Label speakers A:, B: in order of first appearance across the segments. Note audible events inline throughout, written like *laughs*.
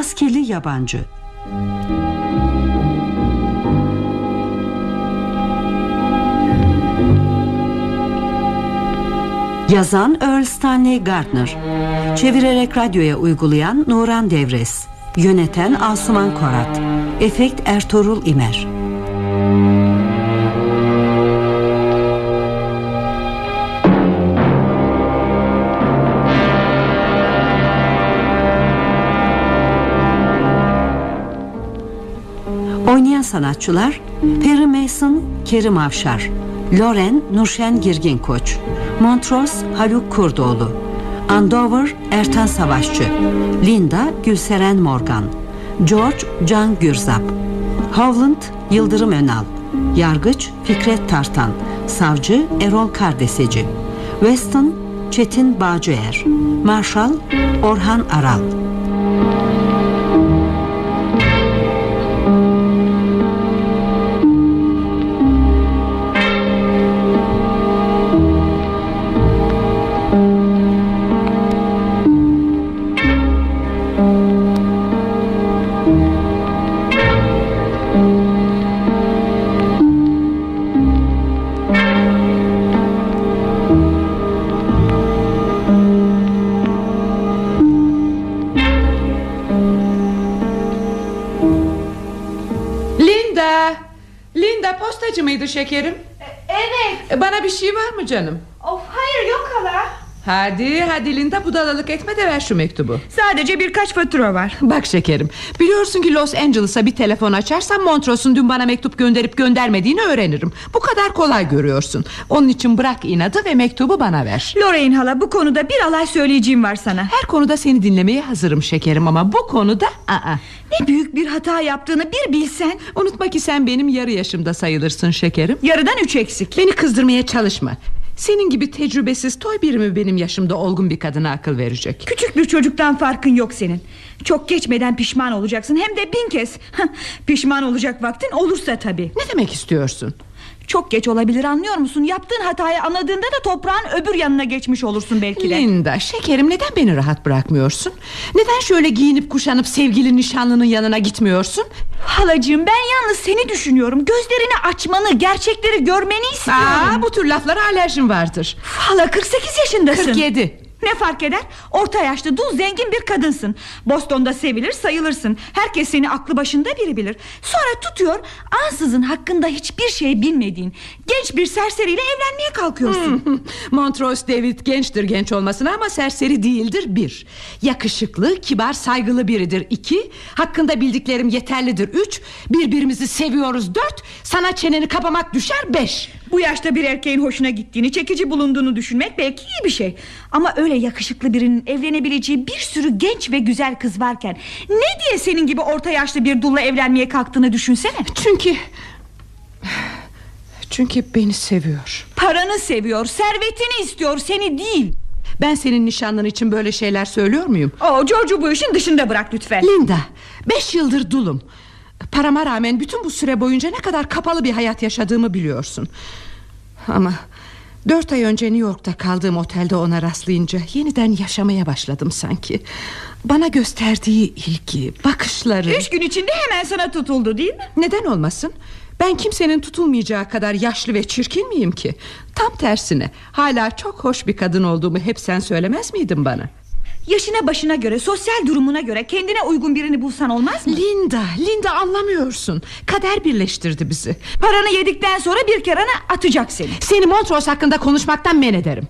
A: Maskeli Yabancı. Yazan Earl Stanley Gardner. Çevirerek radyoya uygulayan Nuran Devres Yöneten Asuman Korat. Efekt Ertuğrul İmer sanatçılar Perry Mason, Kerim Avşar Loren, Nurşen Girgin Koç Montrose, Haluk Kurdoğlu Andover, Ertan Savaşçı Linda, Gülseren Morgan George, Can Gürzap Howland, Yıldırım Önal Yargıç, Fikret Tartan Savcı, Erol Kardeseci Weston, Çetin Bağcıer Marshall, Orhan Aral
B: şekerim?
C: Evet.
B: Bana bir şey var mı canım?
C: Of.
B: Hadi hadi Linda budalalık etme de ver şu mektubu
C: Sadece birkaç fatura var.
B: Bak şekerim biliyorsun ki Los Angeles'a bir telefon açarsam Montrose'un dün bana mektup gönderip göndermediğini öğrenirim Bu kadar kolay görüyorsun Onun için bırak inadı ve mektubu bana ver
C: Lorraine hala bu konuda bir alay söyleyeceğim var sana.
B: Her konuda seni dinlemeye hazırım şekerim ama bu konuda aa.
C: Ne büyük bir hata yaptığını bir bilsen.
B: Unutma ki sen benim yarı yaşımda sayılırsın şekerim
C: Yarıdan üç eksik.
B: Beni kızdırmaya çalışma Senin gibi tecrübesiz toy biri mi benim yaşımda olgun bir kadına akıl verecek
C: Küçük bir çocuktan farkın yok senin. Çok geçmeden pişman olacaksın hem de bin kez. *laughs* pişman olacak vaktin olursa tabii.
B: Ne demek istiyorsun?
C: Çok geç olabilir anlıyor musun? Yaptığın hatayı anladığında da toprağın öbür yanına geçmiş olursun belki de.
B: Linda şekerim neden beni rahat bırakmıyorsun? Neden şöyle giyinip kuşanıp sevgili nişanlının yanına gitmiyorsun?
C: Halacığım ben yalnız seni düşünüyorum. Gözlerini açmanı, gerçekleri görmeni istiyorum.
B: Aa, bu tür laflara alerjim vardır.
C: Hala 48 yaşındasın.
B: 47.
C: Ne fark eder? Orta yaşlı, dul, zengin bir kadınsın. Boston'da sevilir, sayılırsın. Herkes seni aklı başında biri bilir. Sonra tutuyor, ansızın hakkında hiçbir şey bilmediğin genç bir serseriyle evlenmeye kalkıyorsun. *laughs*
B: Montrose David gençtir genç olmasına ama serseri değildir bir. Yakışıklı, kibar, saygılı biridir iki. Hakkında bildiklerim yeterlidir üç. Birbirimizi seviyoruz dört. Sana çeneni kapamak düşer beş.
C: Bu yaşta bir erkeğin hoşuna gittiğini, çekici bulunduğunu düşünmek belki iyi bir şey. Ama öyle yakışıklı birinin evlenebileceği bir sürü genç ve güzel kız varken... ...ne diye senin gibi orta yaşlı bir dulla evlenmeye kalktığını düşünsene.
B: Çünkü... Çünkü beni seviyor.
C: Paranı seviyor, servetini istiyor, seni değil.
B: Ben senin nişanlın için böyle şeyler söylüyor muyum?
C: Oo, George'u bu işin dışında bırak lütfen.
B: Linda, beş yıldır dulum. Parama rağmen bütün bu süre boyunca ne kadar kapalı bir hayat yaşadığımı biliyorsun. Ama dört ay önce New York'ta kaldığım otelde ona rastlayınca yeniden yaşamaya başladım sanki. Bana gösterdiği ilgi, bakışları...
C: Üç gün içinde hemen sana tutuldu değil mi?
B: Neden olmasın? Ben kimsenin tutulmayacağı kadar yaşlı ve çirkin miyim ki? Tam tersine hala çok hoş bir kadın olduğumu hep sen söylemez miydin bana?
C: Yaşına başına göre sosyal durumuna göre kendine uygun birini bulsan olmaz mı?
B: Linda, Linda anlamıyorsun. Kader birleştirdi bizi.
C: Paranı yedikten sonra bir kerana atacak seni.
B: Seni Montrose hakkında konuşmaktan men ederim.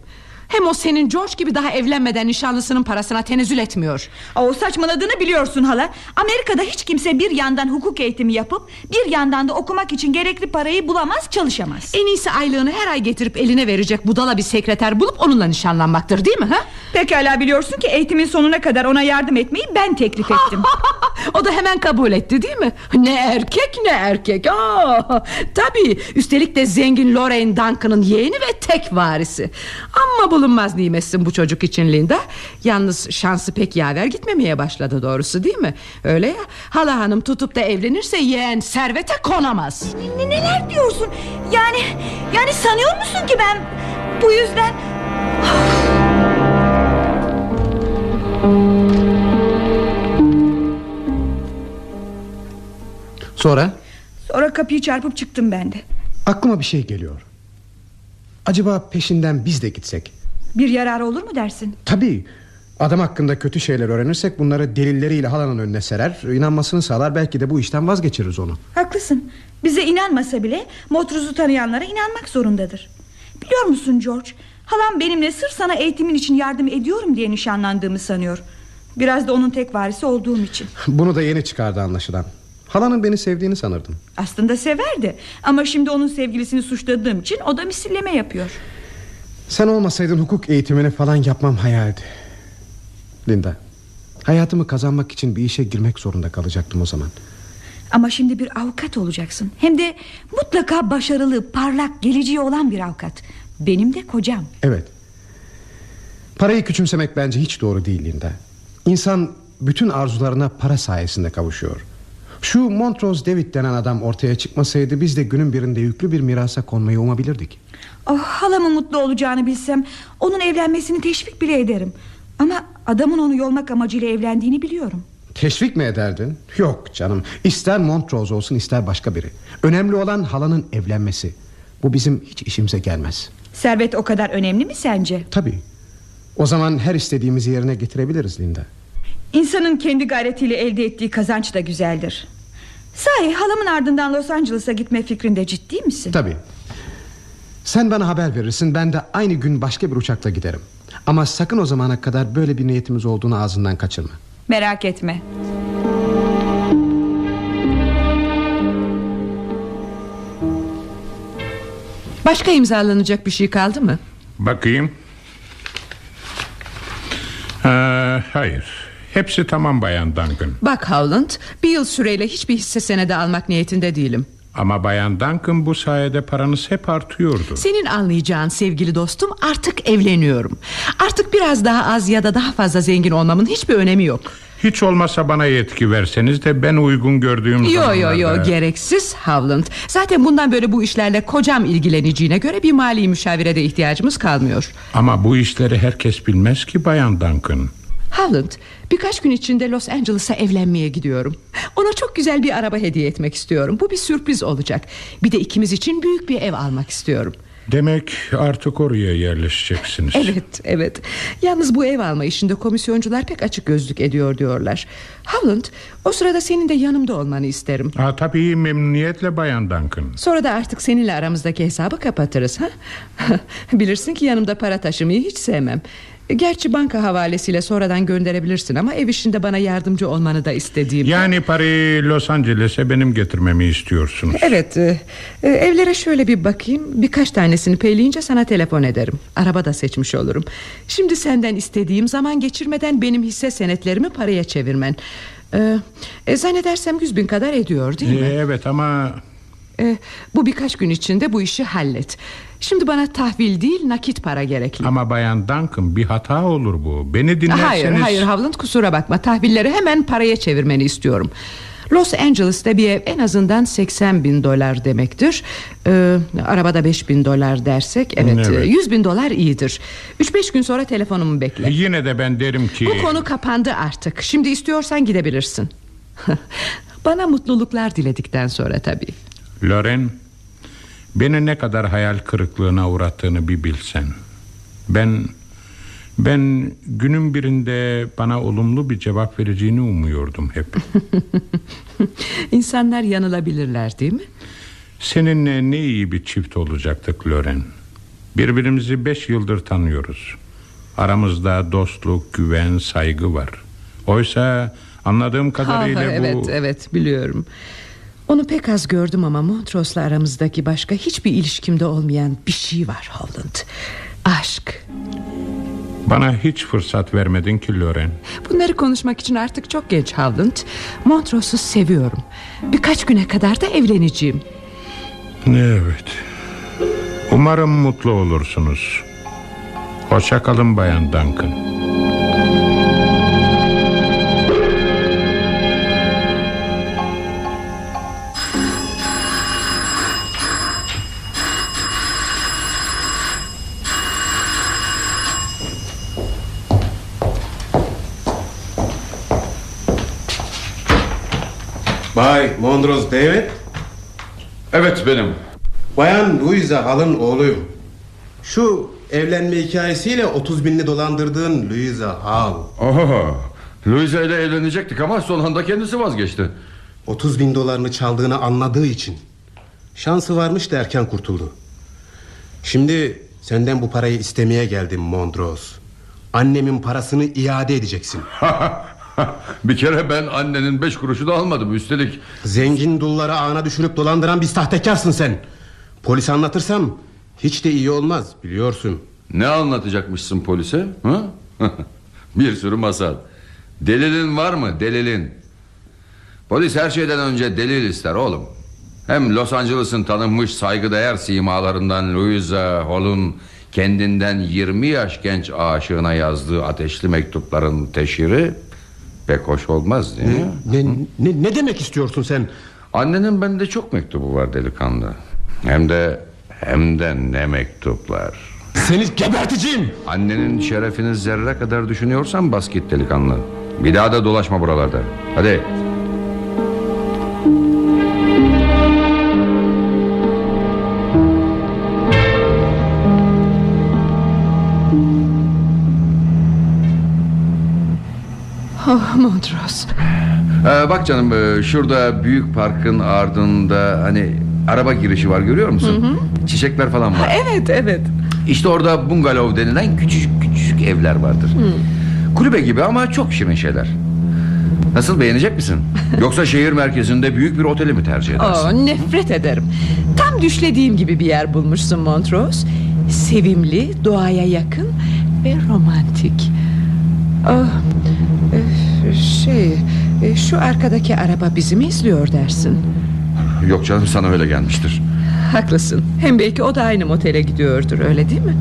B: Hem o senin George gibi daha evlenmeden nişanlısının parasına tenezzül etmiyor.
C: O saçmaladığını biliyorsun hala. Amerika'da hiç kimse bir yandan hukuk eğitimi yapıp bir yandan da okumak için gerekli parayı bulamaz, çalışamaz.
B: En iyisi aylığını her ay getirip eline verecek budala bir sekreter bulup onunla nişanlanmaktır değil mi? Ha?
C: Pekala biliyorsun ki eğitimin sonuna kadar ona yardım etmeyi ben teklif ettim. *laughs*
B: o da hemen kabul etti değil mi? Ne erkek ne erkek. Aa, tabii üstelik de zengin Lorraine Duncan'ın yeğeni ve tek varisi. Ama bulunmaz nimetsin bu çocuk için Linda. Yalnız şansı pek yaver gitmemeye başladı doğrusu değil mi? Öyle ya hala hanım tutup da evlenirse yeğen servete konamaz.
C: Ne, neler diyorsun? Yani yani sanıyor musun ki ben bu yüzden...
D: Sonra?
C: Sonra kapıyı çarpıp çıktım ben de.
D: Aklıma bir şey geliyor. Acaba peşinden biz de gitsek?
C: Bir yararı olur mu dersin?
D: Tabii. Adam hakkında kötü şeyler öğrenirsek bunları delilleriyle halanın önüne serer. inanmasını sağlar belki de bu işten vazgeçiririz onu.
C: Haklısın. Bize inanmasa bile Motruz'u tanıyanlara inanmak zorundadır. Biliyor musun George? Halam benimle sırf sana eğitimin için yardım ediyorum diye nişanlandığımı sanıyor. Biraz da onun tek varisi olduğum için.
D: Bunu da yeni çıkardı anlaşılan. Halanın beni sevdiğini sanırdım.
C: Aslında severdi. Ama şimdi onun sevgilisini suçladığım için o da misilleme yapıyor.
D: Sen olmasaydın hukuk eğitimini falan yapmam hayaldi. Linda, hayatımı kazanmak için bir işe girmek zorunda kalacaktım o zaman.
C: Ama şimdi bir avukat olacaksın. Hem de mutlaka başarılı, parlak, geleceği olan bir avukat. Benim de kocam.
D: Evet. Parayı küçümsemek bence hiç doğru değil Linda. İnsan bütün arzularına para sayesinde kavuşuyor. Şu Montrose David denen adam ortaya çıkmasaydı biz de günün birinde yüklü bir mirasa konmayı umabilirdik.
C: Oh, halamın mutlu olacağını bilsem onun evlenmesini teşvik bile ederim. Ama adamın onu yolmak amacıyla evlendiğini biliyorum.
D: Teşvik mi ederdin? Yok canım. İster Montrose olsun ister başka biri. Önemli olan halanın evlenmesi. Bu bizim hiç işimize gelmez.
C: Servet o kadar önemli mi sence?
D: Tabii. O zaman her istediğimizi yerine getirebiliriz Linda.
C: İnsanın kendi gayretiyle elde ettiği kazanç da güzeldir. Sahi halamın ardından Los Angeles'a gitme fikrinde ciddi misin?
D: Tabii. Sen bana haber verirsin ben de aynı gün başka bir uçakla giderim. Ama sakın o zamana kadar böyle bir niyetimiz olduğunu ağzından kaçırma.
C: Merak etme.
B: Başka imzalanacak bir şey kaldı mı?
E: Bakayım. Ee, hayır. Hepsi tamam Bayan Duncan.
B: Bak Howland bir yıl süreyle hiçbir hisse senedi almak niyetinde değilim.
E: Ama Bayan Duncan bu sayede paranız hep artıyordu.
B: Senin anlayacağın sevgili dostum artık evleniyorum. Artık biraz daha az ya da daha fazla zengin olmamın hiçbir önemi yok.
E: Hiç olmazsa bana yetki verseniz de ben uygun gördüğüm
B: Yo yo
E: zamanlarda...
B: yo gereksiz Howland. Zaten bundan böyle bu işlerle kocam ilgileneceğine göre bir mali müşavirede ihtiyacımız kalmıyor.
E: Ama bu işleri herkes bilmez ki Bayan Duncan.
B: Howland birkaç gün içinde Los Angeles'a evlenmeye gidiyorum. Ona çok güzel bir araba hediye etmek istiyorum. Bu bir sürpriz olacak. Bir de ikimiz için büyük bir ev almak istiyorum.
E: Demek artık oraya yerleşeceksiniz.
B: Evet evet. Yalnız bu ev alma işinde komisyoncular pek açık gözlük ediyor diyorlar. Howland o sırada senin de yanımda olmanı isterim.
E: Ha, tabii memnuniyetle Bayan Duncan.
B: Sonra da artık seninle aramızdaki hesabı kapatırız ha? *laughs* Bilirsin ki yanımda para taşımayı hiç sevmem Gerçi banka havalesiyle sonradan gönderebilirsin ama ev işinde bana yardımcı olmanı da istediğim.
E: Yani parayı Los Angeles'e benim getirmemi istiyorsunuz.
B: Evet e, e, evlere şöyle bir bakayım birkaç tanesini peyleyince sana telefon ederim. Araba da seçmiş olurum. Şimdi senden istediğim zaman geçirmeden benim hisse senetlerimi paraya çevirmen. E, e, zannedersem yüz bin kadar ediyor değil mi?
E: Ee, evet ama...
B: E, bu birkaç gün içinde bu işi hallet. Şimdi bana tahvil değil nakit para gerekli.
E: Ama Bayan Duncan bir hata olur bu. Beni dinlerseniz...
B: Hayır hayır Havland kusura bakma tahvilleri hemen paraya çevirmeni istiyorum. Los Angeles'ta bir ev en azından 80 bin dolar demektir ee, Arabada 5 bin dolar dersek Evet, evet. 100 bin dolar iyidir 3-5 gün sonra telefonumu bekle
E: Yine de ben derim ki
B: Bu konu kapandı artık Şimdi istiyorsan gidebilirsin *laughs* Bana mutluluklar diledikten sonra tabii
E: Loren Beni ne kadar hayal kırıklığına uğrattığını bir bilsen. Ben Ben günün birinde bana olumlu bir cevap vereceğini umuyordum hep. *laughs*
B: İnsanlar yanılabilirler değil mi?
E: Seninle ne iyi bir çift olacaktık Loren. Birbirimizi beş yıldır tanıyoruz. Aramızda dostluk, güven, saygı var. Oysa anladığım kadarıyla
B: ha,
E: bu...
B: Evet evet biliyorum onu pek az gördüm ama Montrose'la aramızdaki başka hiçbir ilişkimde olmayan bir şey var Holland. Aşk.
E: Bana hiç fırsat vermedin ki Loren.
B: Bunları konuşmak için artık çok geç Holland. Montrose'u seviyorum. Birkaç güne kadar da evleneceğim.
E: Evet. Umarım mutlu olursunuz. Hoşça kalın Bayan Duncan.
D: Bay Montrose David
F: Evet benim.
D: Bayan Louisa Hall'ın oğluyum Şu evlenme hikayesiyle 30 binini dolandırdığın Louisa Hall
F: Oho. Louisa ile evlenecektik ama son anda kendisi vazgeçti.
D: 30 bin dolarını çaldığını anladığı için Şansı varmış da erken kurtuldu Şimdi senden bu parayı istemeye geldim Montrose Annemin parasını iade edeceksin *laughs* *laughs*
F: bir kere ben annenin beş kuruşu da almadım üstelik.
D: Zengin dulları ağına düşürüp dolandıran bir sahtekarsın sen Polis anlatırsam hiç de iyi olmaz biliyorsun
F: Ne anlatacakmışsın polise? Ha? *laughs* bir sürü masal. Delilin var mı delilin? Polis her şeyden önce delil ister oğlum. Hem Los Angeles'ın tanınmış saygıdeğer simalarından Louisa Hall'un kendinden 20 yaş genç aşığına yazdığı ateşli mektupların teşhiri pek hoş olmaz değil mi?
D: ne, ne, ne demek istiyorsun sen
F: Annenin bende çok mektubu var delikanlı. Hem de hem de ne mektuplar.
D: Seni geberteceğim
F: Annenin şerefini zerre kadar düşünüyorsan bas git delikanlı. Bir daha da dolaşma buralarda. Hadi.
B: Montrose
F: Ee, bak canım e, şurada büyük parkın ardında hani araba girişi var görüyor musun? Çiçekler falan var.
B: Evet evet
F: İşte orada bungalov denilen küçücük küçücük evler vardır. Kulübe gibi ama çok şirin şeyler. Nasıl beğenecek misin? *laughs* Yoksa şehir merkezinde büyük bir oteli mi tercih edersin?
B: oh, Nefret ederim Tam düşlediğim gibi bir yer bulmuşsun Montrose Sevimli, doğaya yakın ve romantik oh, Şey eh, Şu arkadaki araba bizi mi izliyor dersin?
F: Yok canım sana öyle gelmiştir.
B: Haklısın. Hem belki o da aynı motele gidiyordur öyle değil mi?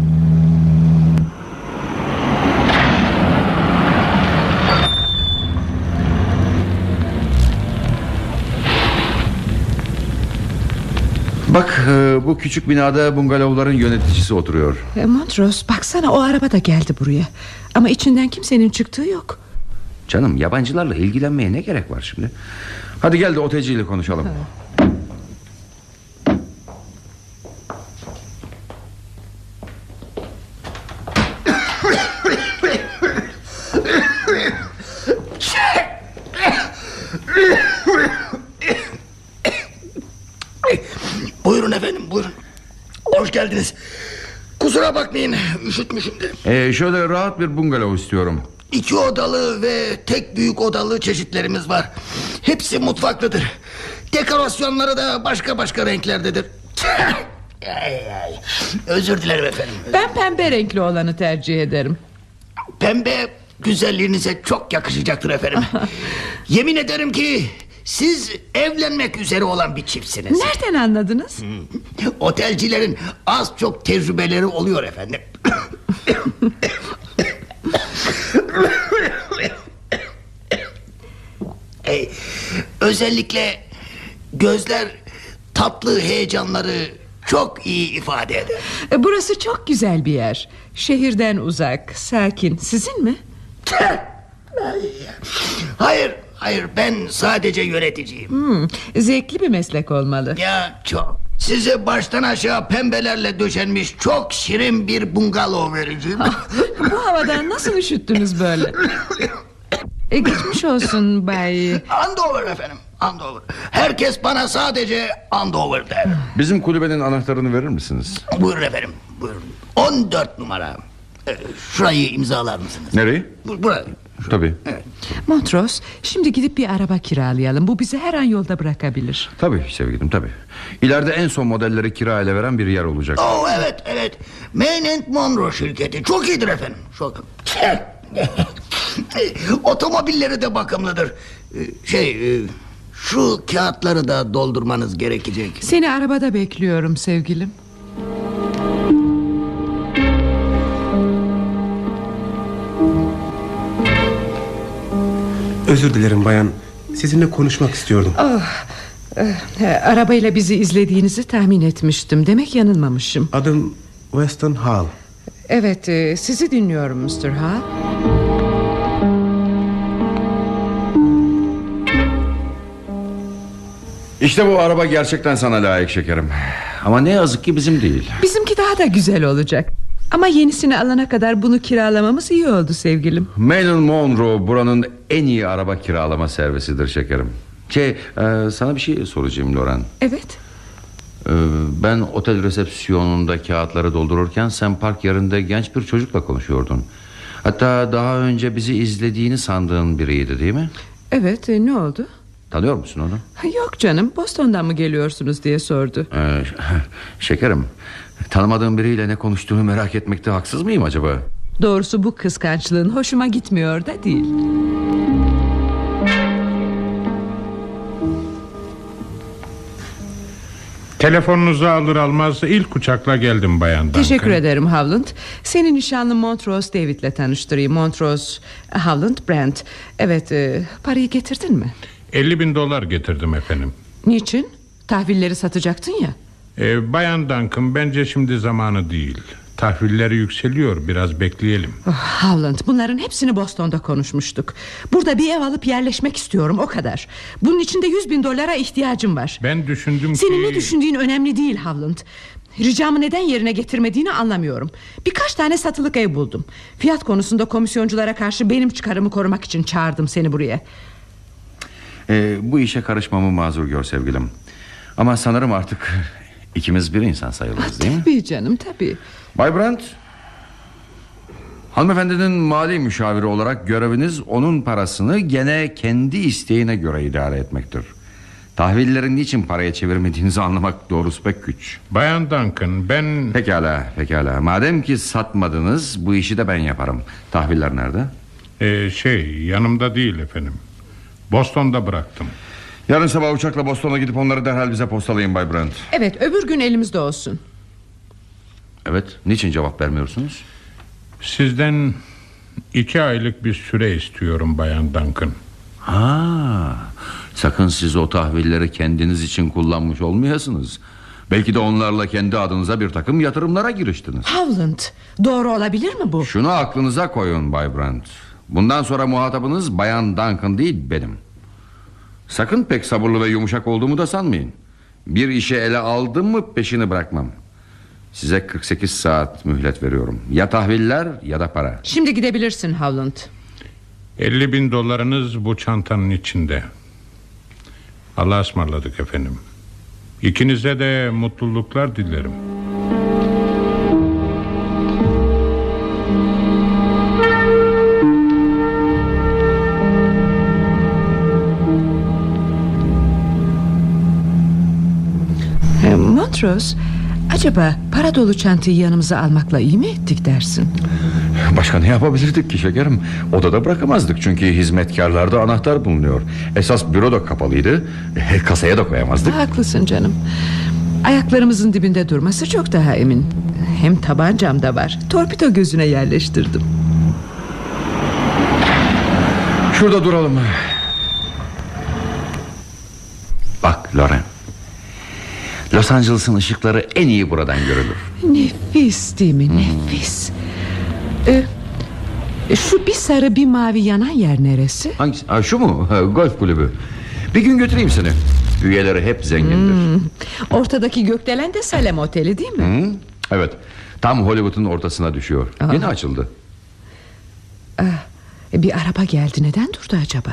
F: Bak e, bu küçük binada bungalovların yöneticisi oturuyor.
B: E, Montrose baksana o araba da geldi buraya. Ama içinden kimsenin çıktığı yok
F: Canım yabancılarla ilgilenmeye ne gerek var şimdi? Hadi gel de oteciyle konuşalım. *coughs*
G: Buyurun efendim buyurun. Hoş geldiniz. Kusura bakmayın üşütmüşüm de.
F: Ee, şöyle rahat bir bungalov istiyorum.
G: İki odalı ve tek büyük odalı çeşitlerimiz var. Hepsi mutfaklıdır. Dekorasyonları da başka başka renklerdedir. *laughs* ay, ay. Özür dilerim efendim.
B: Ben pembe renkli olanı tercih ederim
G: Pembe güzelliğinize çok yakışacaktır efendim. *laughs* Yemin ederim ki siz evlenmek üzere olan bir çiftsiniz.
B: Nereden anladınız
G: Otelcilerin az çok tecrübeleri oluyor efendim. *laughs* Ey, özellikle gözler tatlı heyecanları çok iyi ifade eder.
B: E, Burası çok güzel bir yer Şehirden uzak, sakin Sizin mi?
G: Hayır, hayır ben sadece yöneticiyim.
B: Hmm, zevkli bir meslek olmalı
G: Ya çok. Size baştan aşağı pembelerle döşenmiş çok şirin bir bungalov vereceğim.
B: Bu havadan nasıl üşüttünüz böyle e, Geçmiş olsun Bay
G: Andover efendim, Andover. Herkes bana sadece Andover der.
F: Bizim kulübenin anahtarını verir misiniz?
G: Buyurun efendim, buyurun. 14 numara. Ee, Şurayı imzalar mısınız?
F: Nereyi?
G: Bu,
F: Tabii.
B: Montrose şimdi gidip bir araba kiralayalım Bu bizi her an yolda bırakabilir
F: Tabii sevgilim tabii. İleride en son modelleri kira ile veren bir yer olacak.
G: Oh evet, evet. Main and Monroe şirketi. Çok iyidir efendim. Çok. *laughs* Otomobilleri de bakımlıdır. Ee, Şey, e, şu kağıtları da doldurmanız gerekecek.
B: Seni arabada bekliyorum sevgilim
D: Özür dilerim bayan Sizinle konuşmak istiyordum
B: E, Arabayla bizi izlediğinizi tahmin etmiştim Demek yanılmamışım
D: Adım Weston Hall
B: Evet e, sizi dinliyorum Mr. Hall
F: İşte bu araba gerçekten sana layık şekerim. Ama ne yazık ki bizim değil.
B: Bizimki daha da güzel olacak. Ama yenisini alana kadar bunu kiralamamız iyi oldu sevgilim.
F: Marilyn Monroe buranın en iyi araba kiralama servisidir şekerim. Şey, e, sana bir şey soracağım Loren.
B: Evet.
F: E, ben otel resepsiyonunda kağıtları doldururken sen park yerinde genç bir çocukla konuşuyordun. Hatta daha önce bizi izlediğini sandığın biriydi değil mi?
B: Evet e, ne oldu?
F: Tanıyor musun onu?
B: Yok canım Boston'dan mı geliyorsunuz diye sordu.
F: Ee, şekerim, tanımadığım biriyle ne konuştuğunu merak etmekte haksız mıyım acaba?
B: Doğrusu bu kıskançlığın hoşuma gitmiyor da değil.
E: Telefonunuzu alır almaz ilk uçakla geldim bayan Duncan.
B: Teşekkür ederim Havland. Senin nişanlı Montrose David'le tanıştırayım. Montrose Havland Brand. Evet e, parayı getirdin mi?
E: 50 bin dolar getirdim efendim.
B: Niçin? Tahvilleri satacaktın ya.
E: Ee, bayan Duncan bence şimdi zamanı değil. Tahvilleri yükseliyor biraz bekleyelim.
B: Oh, Howland bunların hepsini Boston'da konuşmuştuk. Burada bir ev alıp yerleşmek istiyorum o kadar. Bunun için de 100 bin dolara ihtiyacım var.
E: Ben düşündüm
B: Senin
E: ki...
B: ne düşündüğün önemli değil Howland. Ricamı neden yerine getirmediğini anlamıyorum. Birkaç tane satılık ev buldum. Fiyat konusunda komisyonculara karşı benim çıkarımı korumak için çağırdım seni buraya.
F: Ee, bu işe karışmamı mazur gör sevgilim. Ama sanırım artık ikimiz bir insan sayılırız değil mi?
B: Tabii canım tabii.
F: Bay Brandt Hanımefendinin mali müşaviri olarak göreviniz onun parasını gene kendi isteğine göre idare etmektir. Tahvillerin niçin paraya çevirmediğinizi anlamak doğrusu pek güç.
E: Bayan Duncan ben...
F: Pekala pekala madem ki satmadınız bu işi de ben yaparım. Tahviller nerede?
E: Ee, şey yanımda değil efendim. Boston'da bıraktım.
F: Yarın sabah uçakla Boston'a gidip onları derhal bize postalayın Bay Brandt.
B: Evet öbür gün elimizde olsun.
F: Evet niçin cevap vermiyorsunuz?
E: Sizden iki aylık bir süre istiyorum Bayan Duncan.
F: Ha, sakın siz o tahvilleri kendiniz için kullanmış olmayasınız. Belki de onlarla kendi adınıza bir takım yatırımlara giriştiniz.
B: Howland doğru olabilir mi bu?
F: Şunu aklınıza koyun Bay Brandt. Bundan sonra muhatabınız Bayan Duncan değil benim. Sakın pek sabırlı ve yumuşak olduğumu da sanmayın. Bir işe ele aldım mı peşini bırakmam. Size 48 saat mühlet veriyorum. Ya tahviller ya da para.
B: Şimdi gidebilirsin Howland.
E: 50 bin dolarınız bu çantanın içinde. Allah'a ısmarladık efendim. İkinize de mutluluklar dilerim.
B: Montrose acaba para dolu çantayı yanımıza almakla iyi mi ettik dersin?
F: Başka ne yapabilirdik ki şekerim? Odada bırakamazdık çünkü hizmetkarlarda anahtar bulunuyor. Esas büro da kapalıydı. E, kasaya da koyamazdık.
B: Haklısın canım. Ayaklarımızın dibinde durması çok daha emin. Hem tabancam da var. Torpido gözüne yerleştirdim.
F: Şurada duralım. Bak Loren. Los Angeles'ın ışıkları en iyi buradan görülür.
B: Nefis değil mi? Nefis. Ee, şu bir sarı bir mavi yanan yer neresi?
F: Hangisi? Ha, şu mu? Ha, golf kulübü. Bir gün götüreyim seni. Üyeleri hep zengindir.
B: Ortadaki gökdelen de Salem Oteli değil mi?
F: Hı? Evet. Tam Hollywood'un ortasına düşüyor.
B: Aa.
F: Yeni açıldı.
B: E, Bir araba geldi neden durdu acaba?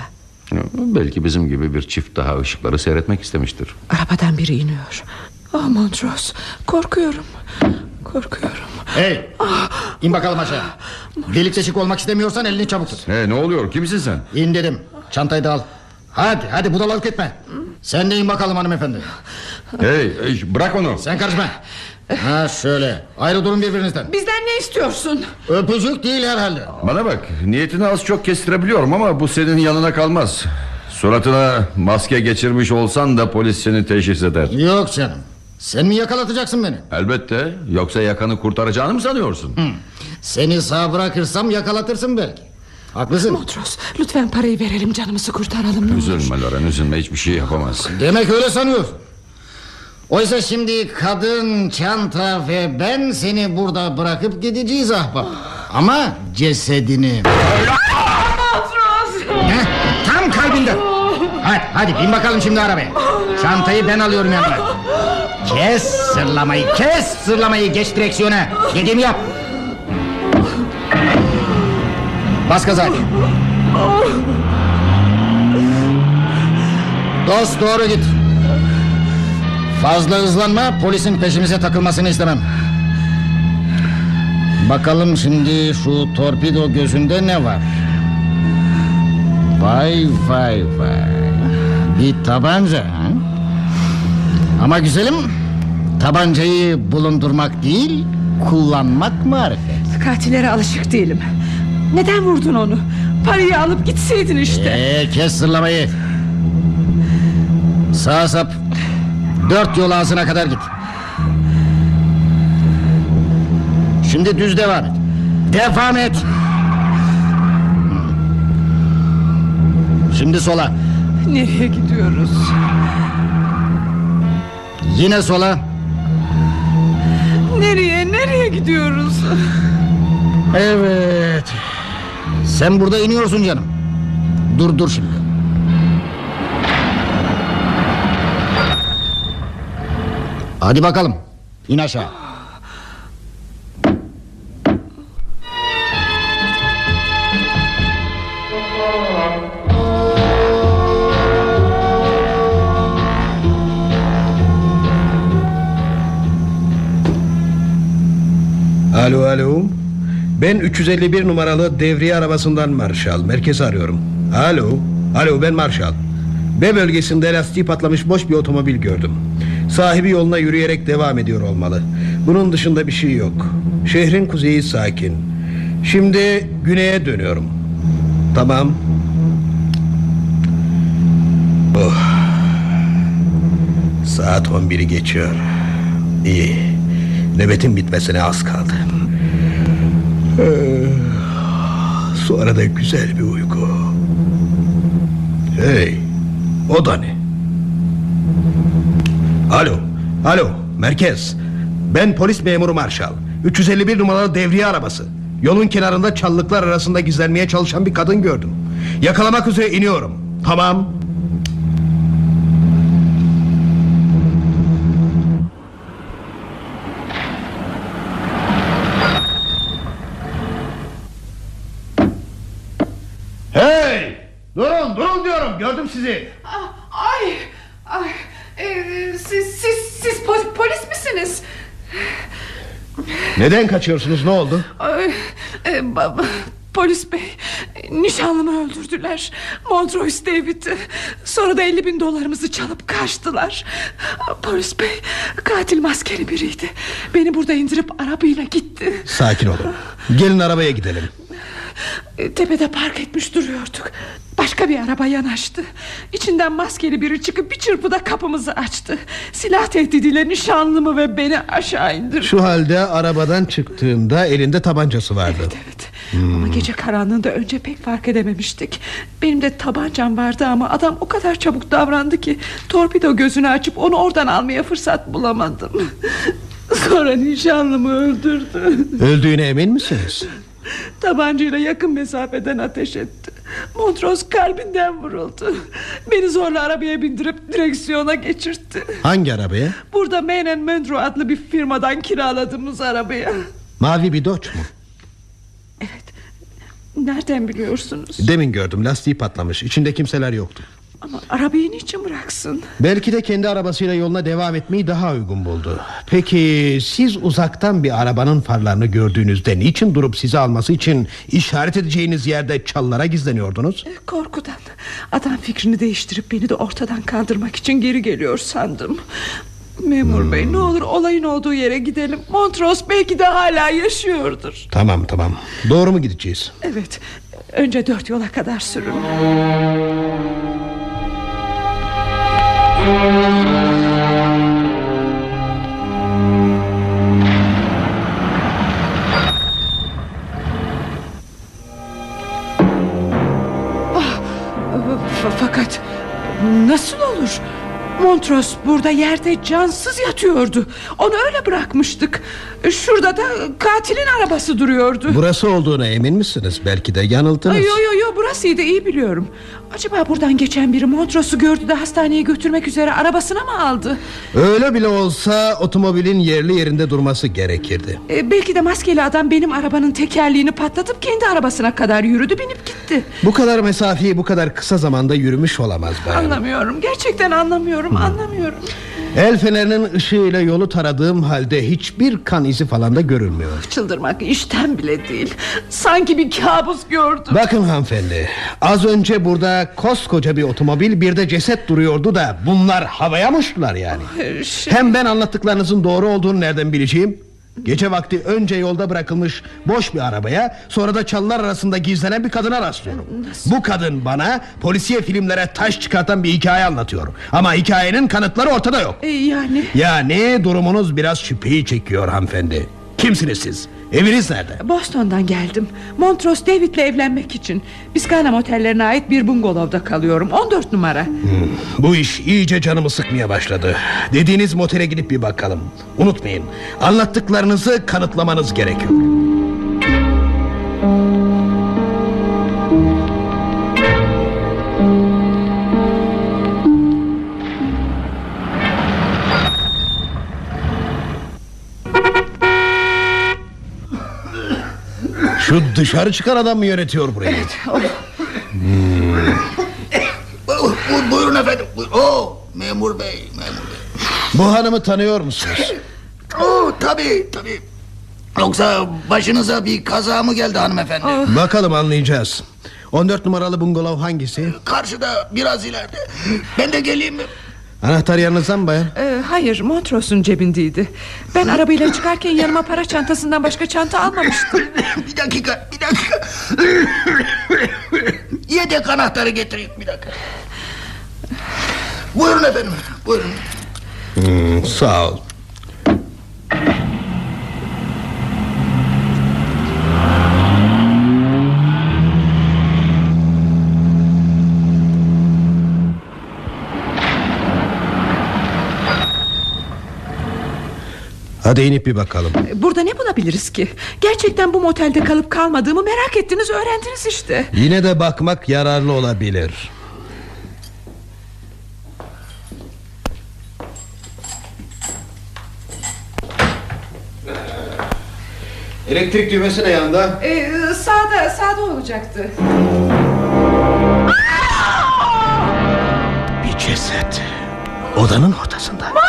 F: Belki bizim gibi bir çift daha ışıkları seyretmek istemiştir.
B: Arabadan biri iniyor. Oh Montrose korkuyorum. Korkuyorum.
G: Hey in bakalım aşağı Delik deşik olmak istemiyorsan elini çabuk tut
F: He, ne oluyor? Kimsin sen?
G: İn dedim çantayı da al Hadi hadi budalalık etme Sen de in bakalım hanımefendi
F: hey, hey, bırak onu.
G: Sen karışma Ha şöyle ayrı durun birbirinizden
B: Bizden ne istiyorsun?
G: Öpücük değil herhalde
F: Bana bak niyetini az çok kestirebiliyorum ama bu senin yanına kalmaz. Suratına maske geçirmiş olsan da polis seni teşhis eder.
G: Yok canım Sen mi yakalatacaksın beni
F: Elbette yoksa yakanı kurtaracağını mı sanıyorsun?
G: Seni sağ bırakırsam yakalatırsın belki Haklısın
B: Montrose lütfen parayı verelim canımızı kurtaralım.
F: Üzülme Loren üzülme hiçbir şey yapamaz.
G: Demek öyle sanıyorsun Oysa şimdi kadın, çanta ve ben seni burada bırakıp gideceğiz ahbap. Ama cesedini. Heh, tam kalbinde. Hadi, hadi bin bakalım şimdi arabaya.
H: Çantayı ben alıyorum yanıma. Kes sırlamayı kes sırlamayı geç direksiyona. Dediğimi yap. Bas gaza. Dost doğru git. Fazla hızlanma polisin peşimize takılmasını istemem. Bakalım şimdi şu torpido gözünde ne var? Vay vay vay. Bir tabanca ha? Ama güzelim tabancayı bulundurmak değil kullanmak marifet.
B: Katillere alışık değilim. Neden vurdun onu? Parayı alıp gitseydin işte.
H: Ee, kes sırlamayı. Sağa sap. Dört yol ağzına kadar git. Şimdi düz devam et. Devam et. Şimdi sola.
B: Nereye gidiyoruz?
H: Yine sola.
B: Nereye nereye gidiyoruz?
H: Evet. Sen burada iniyorsun canım. Dur dur şimdi. Hadi bakalım. İn aşağı.
I: Alo alo. Ben 351 numaralı devriye arabasından Marşal. Merkezi arıyorum. Alo. Alo ben Marşal. B bölgesinde lastiği patlamış boş bir otomobil gördüm. Sahibi yoluna yürüyerek devam ediyor olmalı. Bunun dışında bir şey yok. Şehrin kuzeyi sakin. Şimdi güneye dönüyorum. Tamam. Oh. Saat 11'i geçiyor. İyi. Nöbetin bitmesine az kaldı. Sonra da güzel bir uyku. Hey, o da ne? Alo, alo, merkez. Ben polis memuru Marşal. 351 numaralı devriye arabası. Yolun kenarında çalılıklar arasında gizlenmeye çalışan bir kadın gördüm. Yakalamak üzere iniyorum. Tamam. Hey! Durun, durun diyorum. Gördüm sizi.
B: Ay, pol- polis misiniz?
I: Neden kaçıyorsunuz? Ne oldu?
B: Ay, e, baba, polis bey, nişanlımı öldürdüler. Montrose David'i. Sonra da 50 bin dolarımızı çalıp kaçtılar. Polis bey, katil maskeli biriydi. Beni burada indirip arabayla gitti.
I: Sakin olun. Gelin arabaya gidelim.
B: E, Tepede park etmiş duruyorduk. Başka bir araba yanaştı. İçinden maskeli biri çıkıp bir çırpıda kapımızı açtı. Silah tehdidiyle nişanlımı ve beni aşağı indirdi.
I: Şu halde arabadan çıktığında elinde tabancası vardı.
B: Evet evet ama gece karanlığında önce pek fark edememiştik Benim de tabancam vardı ama adam o kadar çabuk davrandı ki Torpido gözünü açıp onu oradan almaya fırsat bulamadım *laughs* Sonra nişanlımı öldürdü
I: Öldüğüne emin misiniz?
B: Tabancayla yakın mesafeden ateş etti Montrose kalbinden vuruldu Beni zorla arabaya bindirip direksiyona geçirtti
I: Hangi arabaya?
B: Burada Main Monroe adlı bir firmadan kiraladığımız arabaya
I: Mavi bir Dodge mu?
B: Nereden biliyorsunuz?
I: Demin gördüm lastiği patlamış. İçinde kimseler yoktu.
B: Ama arabayı niçin bıraksın?
I: Belki de kendi arabasıyla yoluna devam etmeyi daha uygun buldu. Peki siz uzaktan bir arabanın farlarını gördüğünüzde niçin durup sizi alması için işaret edeceğiniz yerde çalılara gizleniyordunuz?
B: Korkudan Adam fikrini değiştirip beni de ortadan kaldırmak için geri geliyor sandım Memur bey ne olur olayın olduğu yere gidelim Montrose belki de hala yaşıyordur
I: Tamam tamam. Doğru mu gideceğiz?
B: Evet önce dört yola kadar sürün Thank you. Montrose burada yerde cansız yatıyordu. Onu öyle bırakmıştık. Şurada da katilin arabası duruyordu.
I: Burası olduğuna emin misiniz? Belki de yanıldınız.
B: Ay, Yo yo yo burasıydı iyi biliyorum. Acaba buradan geçen biri Montrose'u gördü de hastaneye götürmek üzere arabasına mı aldı?
I: Öyle bile olsa otomobilin yerli yerinde durması gerekirdi.
B: Ee, belki de maskeli adam benim arabanın tekerleğini patlatıp kendi arabasına kadar yürüdü binip gitti.
I: Bu kadar mesafeyi bu kadar kısa zamanda yürümüş olamaz bayan.
B: Anlamıyorum gerçekten anlamıyorum anlamıyorum.
I: El fenerinin ışığıyla yolu taradığım halde hiçbir kan izi falan da görülmüyor.
B: Çıldırmak işten bile değil. Sanki bir kabus gördüm.
I: Bakın hanımefendi az önce burada koskoca bir otomobil bir de ceset duruyordu da bunlar havaya mı uçtular yani?
B: Şey-
I: Hem ben anlattıklarınızın doğru olduğunu nereden bileceğim? Gece vakti önce yolda bırakılmış boş bir arabaya sonra da çalılar arasında gizlenen bir kadına rastlıyorum. Bu kadın bana polisiye filmlere taş çıkartan bir hikaye anlatıyor. Ama hikayenin kanıtları ortada yok.
B: Ee, yani
I: Yani durumunuz biraz şüpheyi çekiyor hanımefendi. Kimsiniz siz? Eviniz nerede?
B: Boston'dan geldim. Montrose David'le evlenmek için. Biskanam otellerine ait bir bungalovda kalıyorum. 14 numara.
I: Bu iş iyice canımı sıkmaya başladı. Dediğiniz motele gidip bir bakalım. Unutmayın. Anlattıklarınızı kanıtlamanız gerekiyor. Dışarı çıkan adam mı yönetiyor burayı?
G: Bu- bu- buyurun efendim. Buyur. Oo, memur bey, memur bey.
I: Bu hanımı tanıyor musunuz?
G: Oo, tabii tabii. Yoksa başınıza bir kaza mı geldi hanımefendi?
I: Bakalım anlayacağız. 14 numaralı bungalov hangisi?
G: Karşıda biraz ileride. Ben de geleyim mi?
I: Anahtar yanınızda mı bayan?
B: Ee, hayır Montrose'un cebindeydi. Ben arabayla çıkarken yanıma para çantasından başka çanta almamıştım. *coughs*
G: bir dakika, bir dakika. *coughs* Yedek anahtarı getireyim bir dakika. Buyurun efendim, buyurun.
I: Hmm, sağ ol. Hadi inip bir bakalım.
B: Burada ne bulabiliriz ki? Gerçekten bu motelde kalıp kalmadığımı merak ettiniz öğrendiniz işte.
I: Yine de bakmak yararlı olabilir. Elektrik düğmesi ne yanında?
B: Ee, sağda sağda olacaktı.
I: Bir ceset. Odanın ortasında.
B: Montrose!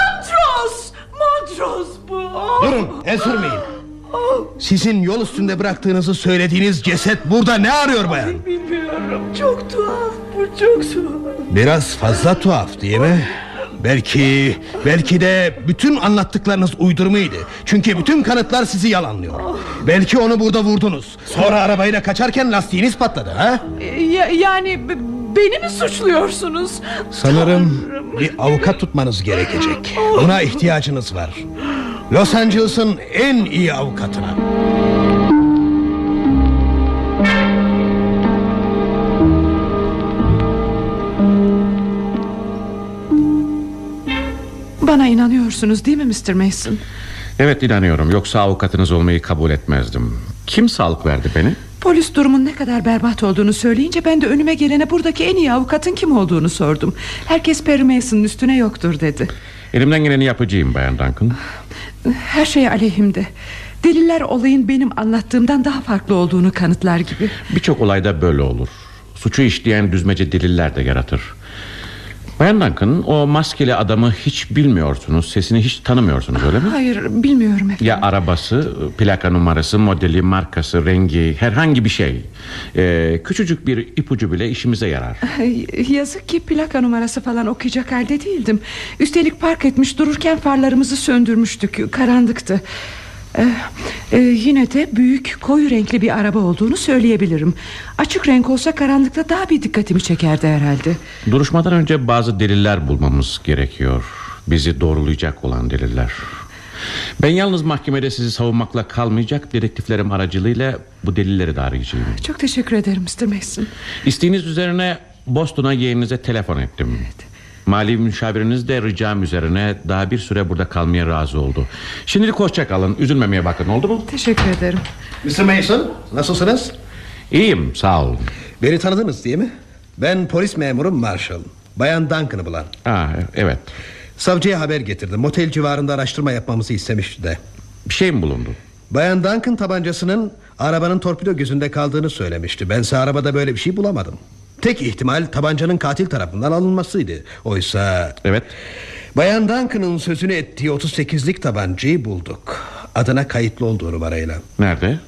I: Durun el sürmeyin. Sizin yol üstünde bıraktığınızı söylediğiniz ceset burada ne arıyor bayan?
B: Bilmiyorum çok tuhaf bu çok tuhaf.
I: Biraz fazla tuhaf değil mi? Belki belki de bütün anlattıklarınız uydurmaydı. Çünkü bütün kanıtlar sizi yalanlıyor. Belki onu burada vurdunuz. Sonra arabayla kaçarken lastiğiniz patladı ha?
B: Ya- yani beni mi suçluyorsunuz?
I: Sanırım bir avukat tutmanız gerekecek. Buna ihtiyacınız var. Los Angeles'ın en iyi avukatına.
B: Bana inanıyorsunuz değil mi Mr. Mason?
E: Evet inanıyorum yoksa avukatınız olmayı kabul etmezdim Kim sağlık verdi beni?
B: Polis durumun ne kadar berbat olduğunu söyleyince ben de önüme gelene buradaki en iyi avukatın kim olduğunu sordum. Herkes Perry Mason'ın üstüne yoktur dedi.
E: Elimden geleni yapacağım Bayan Duncan
B: Her şey aleyhimde. Deliller olayın benim anlattığımdan daha farklı olduğunu kanıtlar gibi.
E: Birçok olayda böyle olur Suçu işleyen düzmece deliller de yaratır Bayan Duncan o maskeli adamı hiç bilmiyorsunuz Sesini hiç tanımıyorsunuz öyle mi?
B: Hayır bilmiyorum efendim.
E: Ya arabası, plaka numarası, modeli, markası, rengi Herhangi bir şey ee, Küçücük bir ipucu bile işimize yarar
B: Yazık ki plaka numarası falan okuyacak halde değildim. Üstelik park etmiş dururken farlarımızı söndürmüştük. Karanlıktı. Ee, e, yine de büyük koyu renkli bir araba olduğunu söyleyebilirim. Açık renk olsa karanlıkta daha bir dikkatimi çekerdi herhalde.
E: Duruşmadan önce bazı deliller bulmamız gerekiyor Bizi doğrulayacak olan deliller Ben yalnız mahkemede sizi savunmakla kalmayacak Dedektiflerim aracılığıyla bu delilleri de arayacağım
B: Çok teşekkür ederim Mr. Mason.
E: İsteğiniz üzerine Boston'a yeğeninize telefon ettim Mali müşaviriniz de ricam üzerine daha bir süre burada kalmaya razı oldu. Şimdilik hoşça kalın. Üzülmemeye bakın oldu mu?
B: Teşekkür ederim.
I: Mr. Mason nasılsınız?
E: İyiyim sağ olun.
I: Beni tanıdınız değil mi? Ben polis memuru Marshall. Bayan Duncan'ı bulan.
E: Aa, evet.
I: Savcıya haber getirdim. Motel civarında araştırma yapmamızı istemişti de.
E: Bir şey mi bulundu?
I: Bayan Duncan tabancasının arabanın torpido gözünde kaldığını söylemişti. Bense arabada böyle bir şey bulamadım. Tek ihtimal tabancanın katil tarafından alınmasıydı. Oysa...
E: Evet.
I: Bayan Duncan'ın sözünü ettiği 38'lik tabancayı bulduk. Adına kayıtlı olduğu numarayla.
E: Nerede?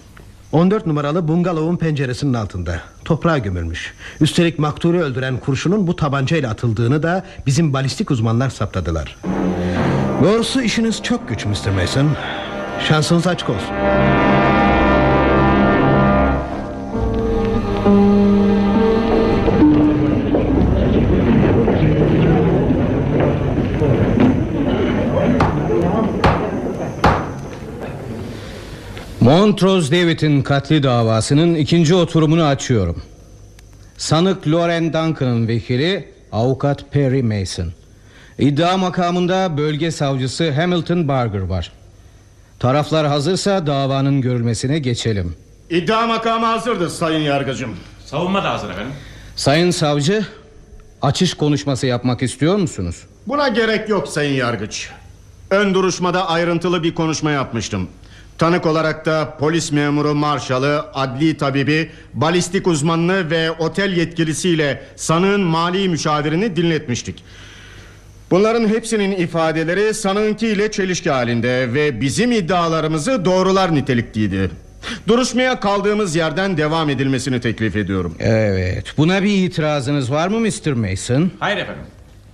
I: 14 numaralı bungalovun penceresinin altında. Toprağa gömülmüş. Üstelik maktulü öldüren kurşunun bu tabancayla atıldığını da bizim balistik uzmanlar saptadılar. Doğrusu işiniz çok güç Mr. Mason. Şansınız açık olsun.
J: Montrose David'in katli davasının ikinci oturumunu açıyorum. Sanık Loren Duncan'ın vekili avukat Perry Mason. İddia makamında bölge savcısı Hamilton Barger var. Taraflar hazırsa davanın görülmesine geçelim.
K: İddia makamı hazırdır sayın yargıcım.
E: Savunma da hazır efendim.
J: Sayın savcı, açış konuşması yapmak istiyor musunuz?
K: Buna gerek yok sayın yargıç. Ön duruşmada ayrıntılı bir konuşma yapmıştım. Tanık olarak da polis memuru marşalı, adli tabibi, balistik uzmanını ve otel yetkilisiyle sanığın mali müşavirini dinletmiştik. Bunların hepsinin ifadeleri sanığınkiyle çelişki halinde ve bizim iddialarımızı doğrular nitelikteydi. Duruşmaya kaldığımız yerden devam edilmesini teklif ediyorum.
J: Evet, buna bir itirazınız var mı Mr. Mason?
E: Hayır efendim.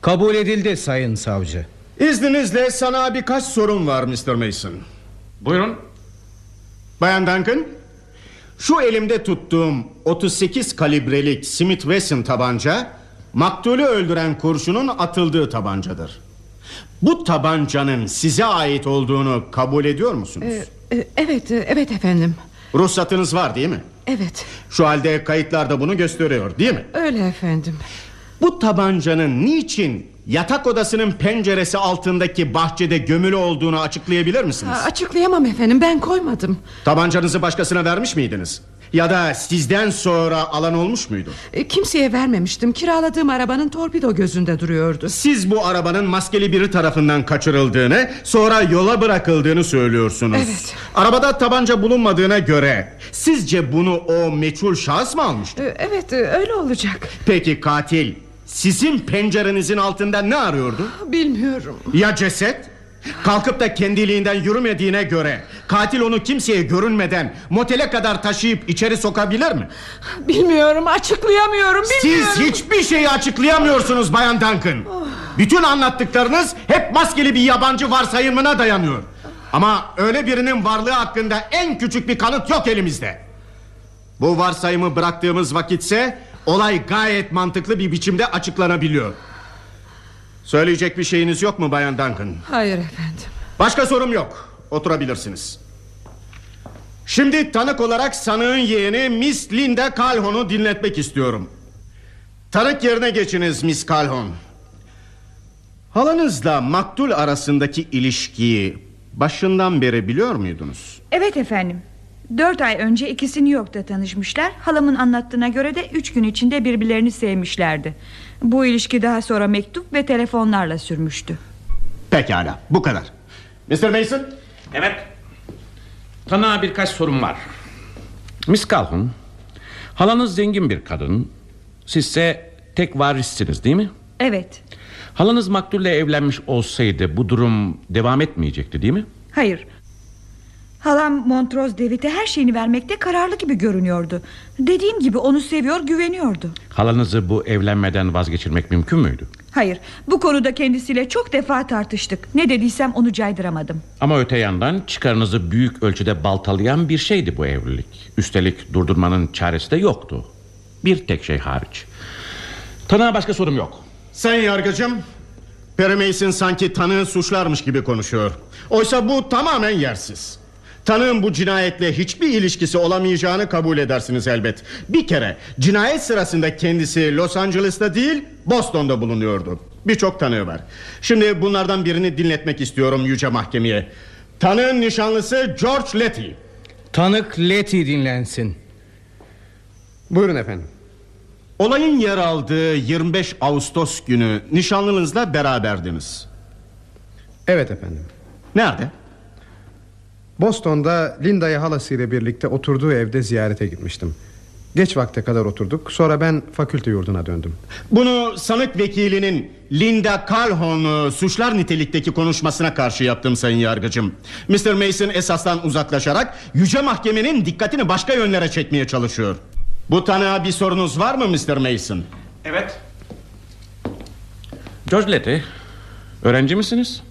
J: Kabul edildi sayın savcı.
K: İzninizle sana birkaç sorum var Mr. Mason.
E: Buyurun.
K: Bayan Duncan, şu elimde tuttuğum 38 kalibrelik Smith Wesson tabanca maktulü öldüren kurşunun atıldığı tabancadır. Bu tabancanın size ait olduğunu kabul ediyor musunuz?
B: Ee, e, evet, e, evet efendim.
K: Ruhsatınız var değil mi?
B: Evet,
K: Şu halde kayıtlarda bunu gösteriyor değil mi?
B: öyle efendim.
K: Bu tabancanın niçin yatak odasının penceresi altındaki bahçede gömülü olduğunu açıklayabilir misiniz?
B: Ha, açıklayamam efendim, ben koymadım.
K: Tabancanızı başkasına vermiş miydiniz? Ya da sizden sonra alan olmuş muydu?
B: E, kimseye vermemiştim. Kiraladığım arabanın torpido gözünde duruyordu.
K: Siz bu arabanın maskeli biri tarafından kaçırıldığını Sonra yola bırakıldığını söylüyorsunuz
B: Evet.
K: Arabada tabanca bulunmadığına göre Sizce bunu o meçhul şahıs mı almıştı?
B: E, evet, e, öyle olacak.
K: Peki katil Sizin pencerenizin altında ne arıyordu?
B: Bilmiyorum.
K: Ya ceset? Kalkıp da kendiliğinden yürümediğine göre Katil onu kimseye görünmeden Motele kadar taşıyıp içeri sokabilir mi?
B: Bilmiyorum, açıklayamıyorum, bilmiyorum.
K: Siz hiçbir şeyi açıklayamıyorsunuz Bayan Duncan Bütün anlattıklarınız hep maskeli bir yabancı varsayımına dayanıyor Ama öyle birinin varlığı hakkında en küçük bir kanıt yok elimizde Bu varsayımı bıraktığımız vakitse Olay gayet mantıklı bir biçimde açıklanabiliyor Söyleyecek bir şeyiniz yok mu Bayan Duncan?
B: Hayır efendim.
K: Başka sorum yok Oturabilirsiniz Şimdi tanık olarak sanığın yeğeni Miss Linda Calhoun'u dinletmek istiyorum Tanık yerine geçiniz Miss Calhoun Halanızla maktul arasındaki ilişkiyi Başından beri biliyor muydunuz?
C: Evet efendim. Dört ay önce ikisi New York'ta tanışmışlar. Halamın anlattığına göre de üç gün içinde birbirlerini sevmişlerdi. Bu ilişki daha sonra mektup ve telefonlarla sürmüştü.
K: Pekala bu kadar Mr. Mason
E: Evet. Tanığa birkaç sorum var. Miss Calhoun, halanız zengin bir kadın. Sizse tek varissiniz değil mi?
C: Evet.
E: Halanız maktulle evlenmiş olsaydı bu durum devam etmeyecekti değil mi?
C: Hayır. Halam Montrose David'e her şeyini vermekte kararlı gibi görünüyordu. Dediğim gibi onu seviyor, güveniyordu.
E: Halanızı bu evlenmeden vazgeçirmek mümkün müydü?
C: Hayır, bu konuda kendisiyle çok defa tartıştık. Ne dediysem onu caydıramadım.
E: Ama öte yandan çıkarınızı büyük ölçüde baltalayan bir şeydi bu evlilik. Üstelik durdurmanın çaresi de yoktu. Bir tek şey hariç. Tanığa başka sorum yok.
K: Sayın yargıcım Perry sanki tanığı suçlarmış gibi konuşuyor Oysa bu tamamen yersiz Tanığın bu cinayetle hiçbir ilişkisi olamayacağını kabul edersiniz elbet. Bir kere cinayet sırasında kendisi Los Angeles'ta değil Boston'da bulunuyordu. Birçok tanığı var. Şimdi bunlardan birini dinletmek istiyorum yüce mahkemeye. Tanığın nişanlısı George Letty.
J: Tanık Letty dinlensin.
D: Buyurun efendim.
K: Olayın yer aldığı 25 Ağustos günü nişanlınızla beraberdiniz.
D: Evet efendim.
K: Nerede?
D: Boston'da Linda'yı halasıyla birlikte oturduğu evde ziyarete gitmiştim. Geç vakte kadar oturduk. Sonra ben fakülte yurduna döndüm.
K: Bunu sanık vekilinin Linda Calhoun suçlar nitelikteki konuşmasına karşı yaptım sayın yargıcım. Mr. Mason esasdan uzaklaşarak yüce mahkemenin dikkatini başka yönlere çekmeye çalışıyor. Bu tanığa bir sorunuz var mı Mr. Mason?
L: Evet. George Letty, öğrenci misiniz?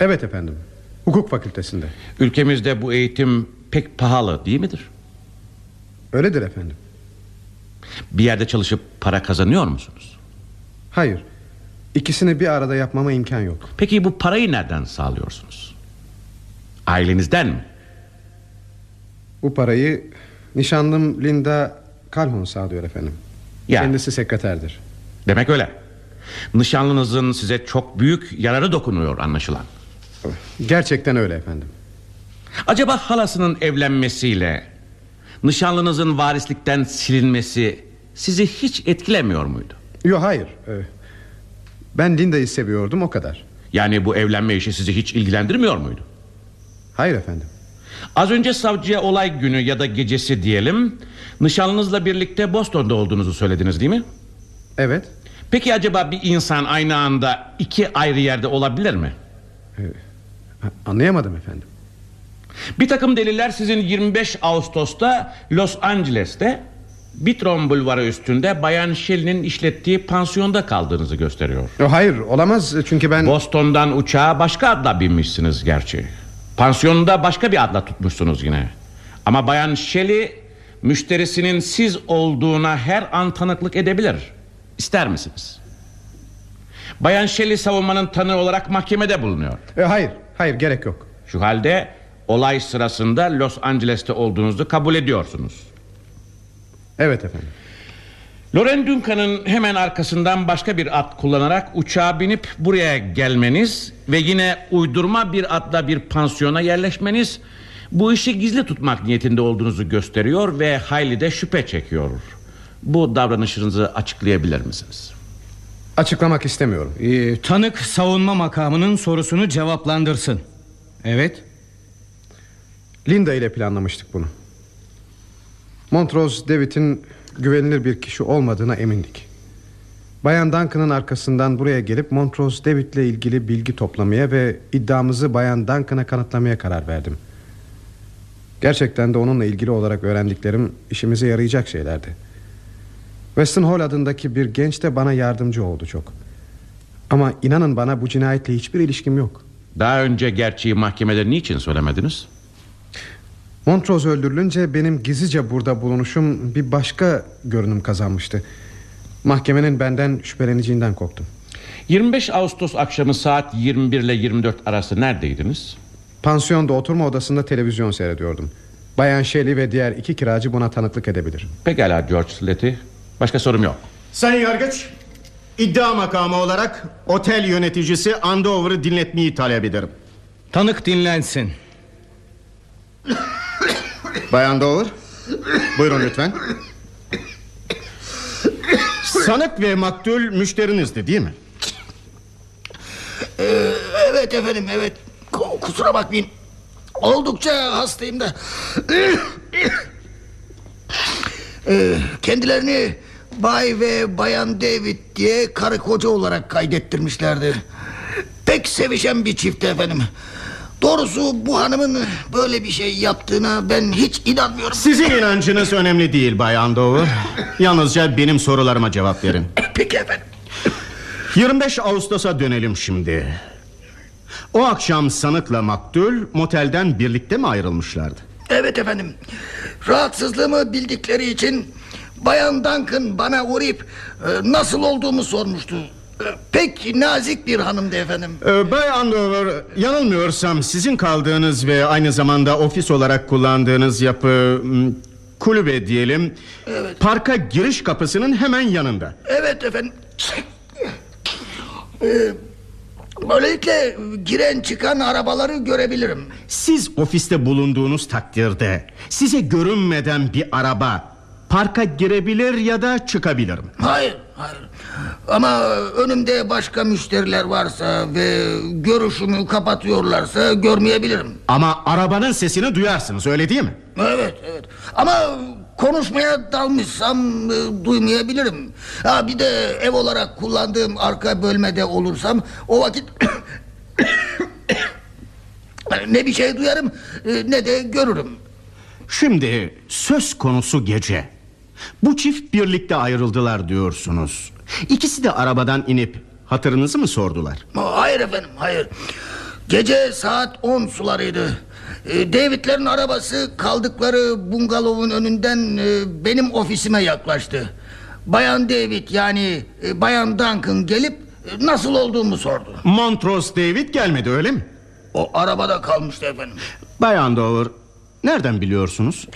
D: Evet efendim. Hukuk fakültesinde.
L: Ülkemizde bu eğitim pek pahalı değil midir?
D: Öyledir efendim.
L: Bir yerde çalışıp para kazanıyor musunuz?
D: Hayır. İkisini bir arada yapmama imkan yok.
L: Peki bu parayı nereden sağlıyorsunuz? Ailenizden mi?
D: Bu parayı nişanlım Linda Calhoun sağlıyor efendim.
L: Ya.
D: Kendisi sekreterdir.
L: Demek öyle. Nişanlınızın size çok büyük yararı dokunuyor anlaşılan.
D: Gerçekten öyle efendim.
L: Acaba halasının evlenmesiyle nişanlınızın varislikten silinmesi sizi hiç etkilemiyor muydu?
D: Yok hayır. Ee, Ben Linda'yı seviyordum o kadar.
L: Yani bu evlenme işi sizi hiç ilgilendirmiyor muydu?
D: Hayır efendim.
L: Az önce savcıya olay günü ya da gecesi diyelim Nişanlınızla birlikte Boston'da olduğunuzu söylediniz değil mi?
D: Evet.
L: Peki acaba bir insan aynı anda iki ayrı yerde olabilir mi?
D: Anlayamadım efendim.
L: Bir takım deliller sizin 25 Ağustos'ta Los Angeles'te Bitron Bulvarı üstünde Bayan Shelley'nin işlettiği pansiyonda kaldığınızı gösteriyor.
D: Yo, Hayır olamaz çünkü ben...
L: Boston'dan uçağa başka adla binmişsiniz gerçi. Pansiyonunda başka bir adla tutmuşsunuz yine. Ama Bayan Shelley müşterisinin siz olduğuna her an tanıklık edebilir. İster misiniz? Bayan Shelley savunmanın tanığı olarak mahkemede bulunuyor.
D: E, hayır, hayır gerek yok.
L: Şu halde olay sırasında Los Angeles'te olduğunuzu kabul ediyorsunuz.
D: Evet efendim.
L: Loren Duncan'ın hemen arkasından başka bir at kullanarak uçağa binip buraya gelmeniz ve yine uydurma bir atla bir pansiyona yerleşmeniz bu işi gizli tutmak niyetinde olduğunuzu gösteriyor ve hayli de şüphe çekiyor. Bu davranışınızı açıklayabilir misiniz?
D: Açıklamak istemiyorum.
J: Ee, tanık savunma makamının sorusunu cevaplandırsın. Evet.
D: Linda ile planlamıştık bunu. Montrose David'in güvenilir bir kişi olmadığına emindik. Bayan Duncan'ın arkasından buraya gelip Montrose David ile ilgili bilgi toplamaya ve iddiamızı Bayan Duncan'a kanıtlamaya karar verdim. Gerçekten de onunla ilgili olarak öğrendiklerim işimize yarayacak şeylerdi. Weston Hall adındaki bir genç de bana yardımcı oldu çok. Ama inanın bana bu cinayetle hiçbir ilişkim yok.
L: Daha önce gerçeği mahkemede niçin söylemediniz?
D: Montrose öldürülünce benim gizlice burada bulunuşum bir başka görünüm kazanmıştı. Mahkemenin benden şüpheleneceğinden korktum.
L: 25 Ağustos akşamı saat 21 ile 24 arası neredeydiniz?
D: Pansiyonda oturma odasında televizyon seyrediyordum. Bayan Shelley ve diğer iki kiracı buna tanıklık edebilir.
L: Pekala George Letty. Başka sorum yok.
K: Sayın Yargıç iddia makamı olarak otel yöneticisi Andover'ı dinletmeyi talep ederim.
J: Tanık dinlensin. *coughs*
K: Bayan Dover Buyurun lütfen Sanık ve maktul müşterinizdi değil mi?
G: Ee, evet efendim evet Kusura bakmayın Oldukça hastayım da *coughs* Ee, Kendilerini Bay ve Bayan David diye karı koca olarak kaydettirmişlerdi. Pek sevişen bir çift efendim. Doğrusu bu hanımın böyle bir şey yaptığına ben hiç inanmıyorum.
K: Sizin inancınız önemli değil Bay Andover Yalnızca benim sorularıma cevap verin. *laughs*
G: Peki efendim.
K: 25 Ağustos'a dönelim şimdi. O akşam sanıkla maktul motelden birlikte mi ayrılmışlardı?
G: Evet efendim. Rahatsızlığımı bildikleri için Bayan Duncan bana uğrayıp e, Nasıl olduğumu sormuştu Pek nazik bir hanımdı efendim.
K: Ee, Bay Andover yanılmıyorsam sizin kaldığınız ve aynı zamanda ofis olarak kullandığınız yapı kulübe diyelim. Parka giriş kapısının hemen yanında.
G: Evet efendim. Ee, Böylelikle giren çıkan arabaları görebilirim.
K: Siz ofiste bulunduğunuz takdirde size görünmeden bir araba parka girebilir ya da çıkabilir mi?
G: Hayır, hayır. Ama önümde başka müşteriler varsa ve görüşümü kapatıyorlarsa görmeyebilirim.
K: Ama arabanın sesini duyarsınız öyle değil mi?
G: Evet, evet. Ama konuşmaya dalmışsam e, duymayabilirim. Ha bir de ev olarak kullandığım arka bölmede olursam o vakit *coughs* ne bir şey duyarım e, ne de görürüm.
K: Şimdi söz konusu gece. Bu çift birlikte ayrıldılar diyorsunuz. İkisi de arabadan inip hatırınızı mı sordular?
G: Hayır efendim, hayır. Gece saat 10 sularıydı. E, David'lerin arabası kaldıkları bungalovun önünden e, benim ofisime yaklaştı. Bayan David yani e, Bayan Duncan gelip e, nasıl olduğumu sordu.
K: Montrose David gelmedi öyle mi?
G: O arabada kalmıştı efendim.
K: Bayan Dover nereden biliyorsunuz?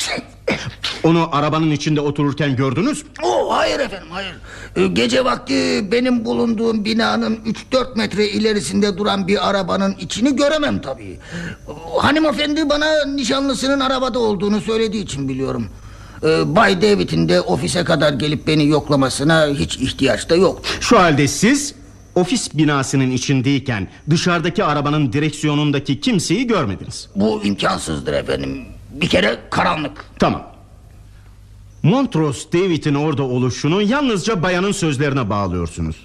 K: Onu arabanın içinde otururken gördünüz mü?
G: Oh, hayır efendim hayır. E, Gece vakti benim bulunduğum binanın 3-4 metre ilerisinde duran bir arabanın içini göremem tabii. Hanımefendi bana nişanlısının arabada olduğunu söylediği için biliyorum. E, Bay David'in de ofise kadar gelip beni yoklamasına hiç ihtiyaç da yok.
K: Şu halde siz ofis binasının içindeyken dışarıdaki arabanın direksiyonundaki kimseyi görmediniz.
G: Bu imkansızdır efendim. Bir kere karanlık.
K: Tamam. Montrose David'in orada oluşunu yalnızca bayanın sözlerine bağlıyorsunuz.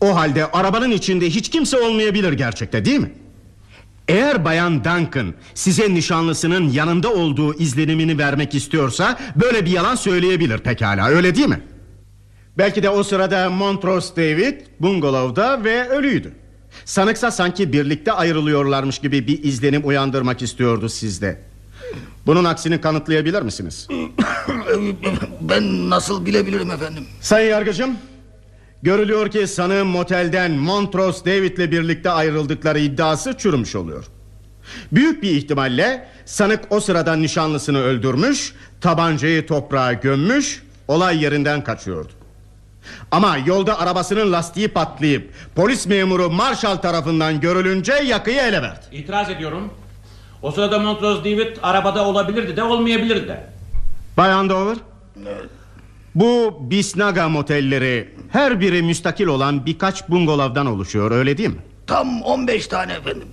K: O halde arabanın içinde hiç kimse olmayabilir gerçekte değil mi? Eğer bayan Duncan size nişanlısının yanında olduğu izlenimini vermek istiyorsa böyle bir yalan söyleyebilir pekala öyle değil mi? Belki de o sırada Montrose David bungalovda ve ölüydü. Sanıksa sanki birlikte ayrılıyorlarmış gibi bir izlenim uyandırmak istiyordu sizde. Bunun aksini kanıtlayabilir misiniz? *coughs*
G: Ben nasıl bilebilirim efendim?
K: Sayın Yargıcım Görülüyor ki sanığın motelden Montrose David'le birlikte ayrıldıkları iddiası çürümüş oluyor Büyük bir ihtimalle sanık o sırada nişanlısını öldürmüş Tabancayı toprağa gömmüş Olay yerinden kaçıyordu Ama yolda arabasının lastiği patlayıp Polis memuru Marshall tarafından görülünce yakıyı ele verdi
L: İtiraz ediyorum. O sırada Montrose David arabada olabilirdi de olmayabilirdi de.
K: Bayan Dover Bu Bisnaga motelleri Her biri müstakil olan birkaç bungalovdan oluşuyor öyle değil mi?
G: Tam 15 tane efendim.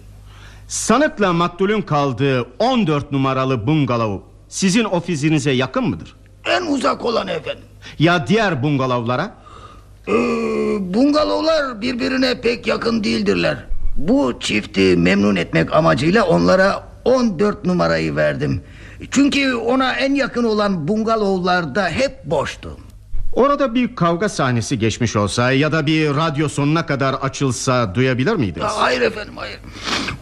K: Sanıkla maktulün kaldığı 14 numaralı bungalov Sizin ofisinize yakın mıdır?
G: En uzak olan efendim.
K: Ya diğer bungalovlara?
G: Ee, bungalovlar birbirine pek yakın değildirler. Bu çifti memnun etmek amacıyla onlara 14 numarayı verdim. Çünkü ona en yakın olan bungalovlarda hep boştu.
K: Orada bir kavga sahnesi geçmiş olsa ya da bir radyo sonuna kadar açılsa duyabilir miydiniz?
G: Hayır efendim hayır.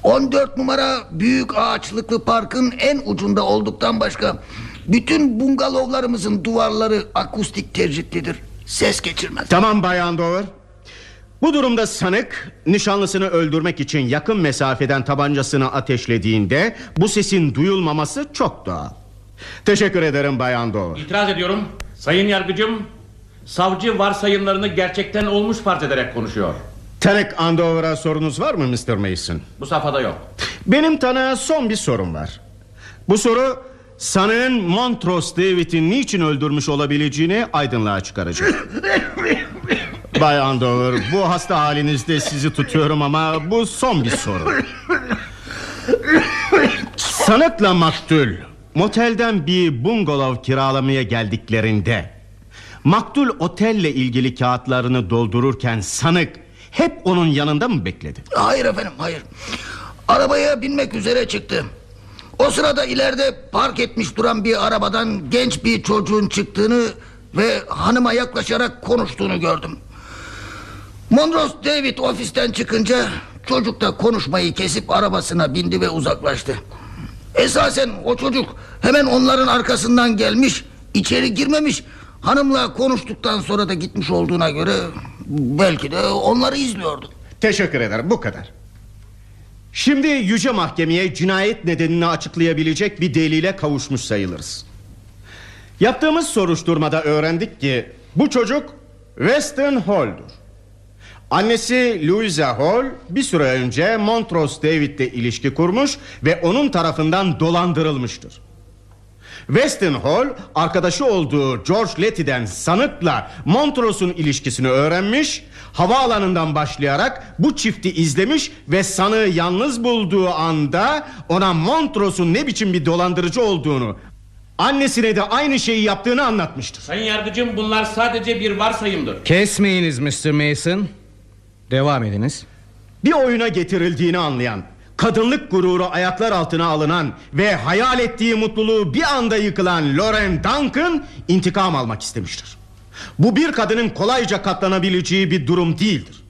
G: 14 numara büyük ağaçlıklı parkın en ucunda olduktan başka bütün bungalovlarımızın duvarları akustik tercihlidir. Ses geçirmez.
K: Tamam Bayan Dover. Bu durumda sanık nişanlısını öldürmek için yakın mesafeden tabancasını ateşlediğinde bu sesin duyulmaması çok doğal. Teşekkür ederim Bayan Dover.
L: İtiraz ediyorum. Sayın yargıcım, savcı varsayımlarını gerçekten olmuş farz ederek konuşuyor.
K: Tarek Andover'a sorunuz var mı Mr. Mason?
L: Bu safhada yok.
K: Benim tanığa son bir sorum var. Bu soru sanığın Montrose David'i niçin öldürmüş olabileceğini aydınlığa çıkaracak. *laughs* Bay Andover bu hasta halinizde sizi tutuyorum ama bu son bir soru. Sanıkla maktul motelden bir bungalov kiralamaya geldiklerinde maktul otelle ilgili kağıtlarını doldururken sanık hep onun yanında mı bekledi?
G: Hayır efendim hayır. Arabaya binmek üzere çıktı. O sırada ileride park etmiş duran bir arabadan genç bir çocuğun çıktığını ve hanıma yaklaşarak konuştuğunu gördüm. Montrose David ofisten çıkınca çocuk da konuşmayı kesip arabasına bindi ve uzaklaştı. Esasen o çocuk hemen onların arkasından gelmiş, içeri girmemiş. Hanımla konuştuktan sonra da gitmiş olduğuna göre Belki de onları izliyordum.
K: Teşekkür ederim bu kadar. Şimdi yüce mahkemeye cinayet nedenini açıklayabilecek bir delile kavuşmuş sayılırız. Yaptığımız soruşturmada öğrendik ki bu çocuk Weston Hall'dur. Annesi Louisa Hall bir süre önce Montrose David'le ilişki kurmuş ve onun tarafından dolandırılmıştır. Weston Hall arkadaşı olduğu George Letty'den sanıkla Montrose'un ilişkisini öğrenmiş Havaalanından başlayarak bu çifti izlemiş ve sanığı yalnız bulduğu anda ona Montrose'un ne biçim bir dolandırıcı olduğunu annesine de aynı şeyi yaptığını anlatmıştır.
L: Sayın yargıcım bunlar sadece bir varsayımdır.
J: Kesmeyiniz Mr. Mason. Devam ediniz.
K: Bir oyuna getirildiğini anlayan kadınlık gururu ayaklar altına alınan ve hayal ettiği mutluluğu bir anda yıkılan Lauren Duncan intikam almak istemiştir. Bu bir kadının kolayca katlanabileceği bir durum değildir.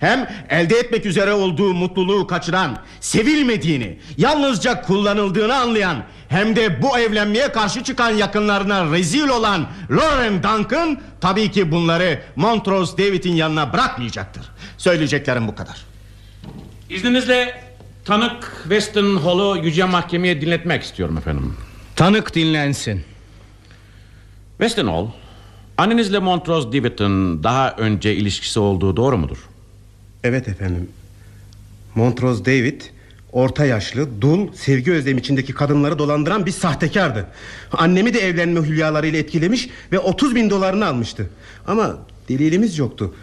K: Hem elde etmek üzere olduğu mutluluğu kaçıran, sevilmediğini, yalnızca kullanıldığını anlayan hem de bu evlenmeye karşı çıkan yakınlarına rezil olan Lauren Duncan tabii ki bunları Montrose David'in yanına bırakmayacaktır. Söyleyeceklerim bu kadar.
L: İzninizle tanık Weston Hall'u yüce mahkemeye dinletmek istiyorum efendim.
J: Tanık dinlensin.
L: Weston Hall, annenizle Montrose David'in daha önce ilişkisi olduğu doğru mudur?
M: Evet efendim. Montrose David orta yaşlı, dul, sevgi özlemi içindeki kadınları dolandıran bir sahtekardı. Annemi de evlenme hülyalarıyla etkilemiş ve 30 bin dolarını almıştı. Ama delilimiz yoktu.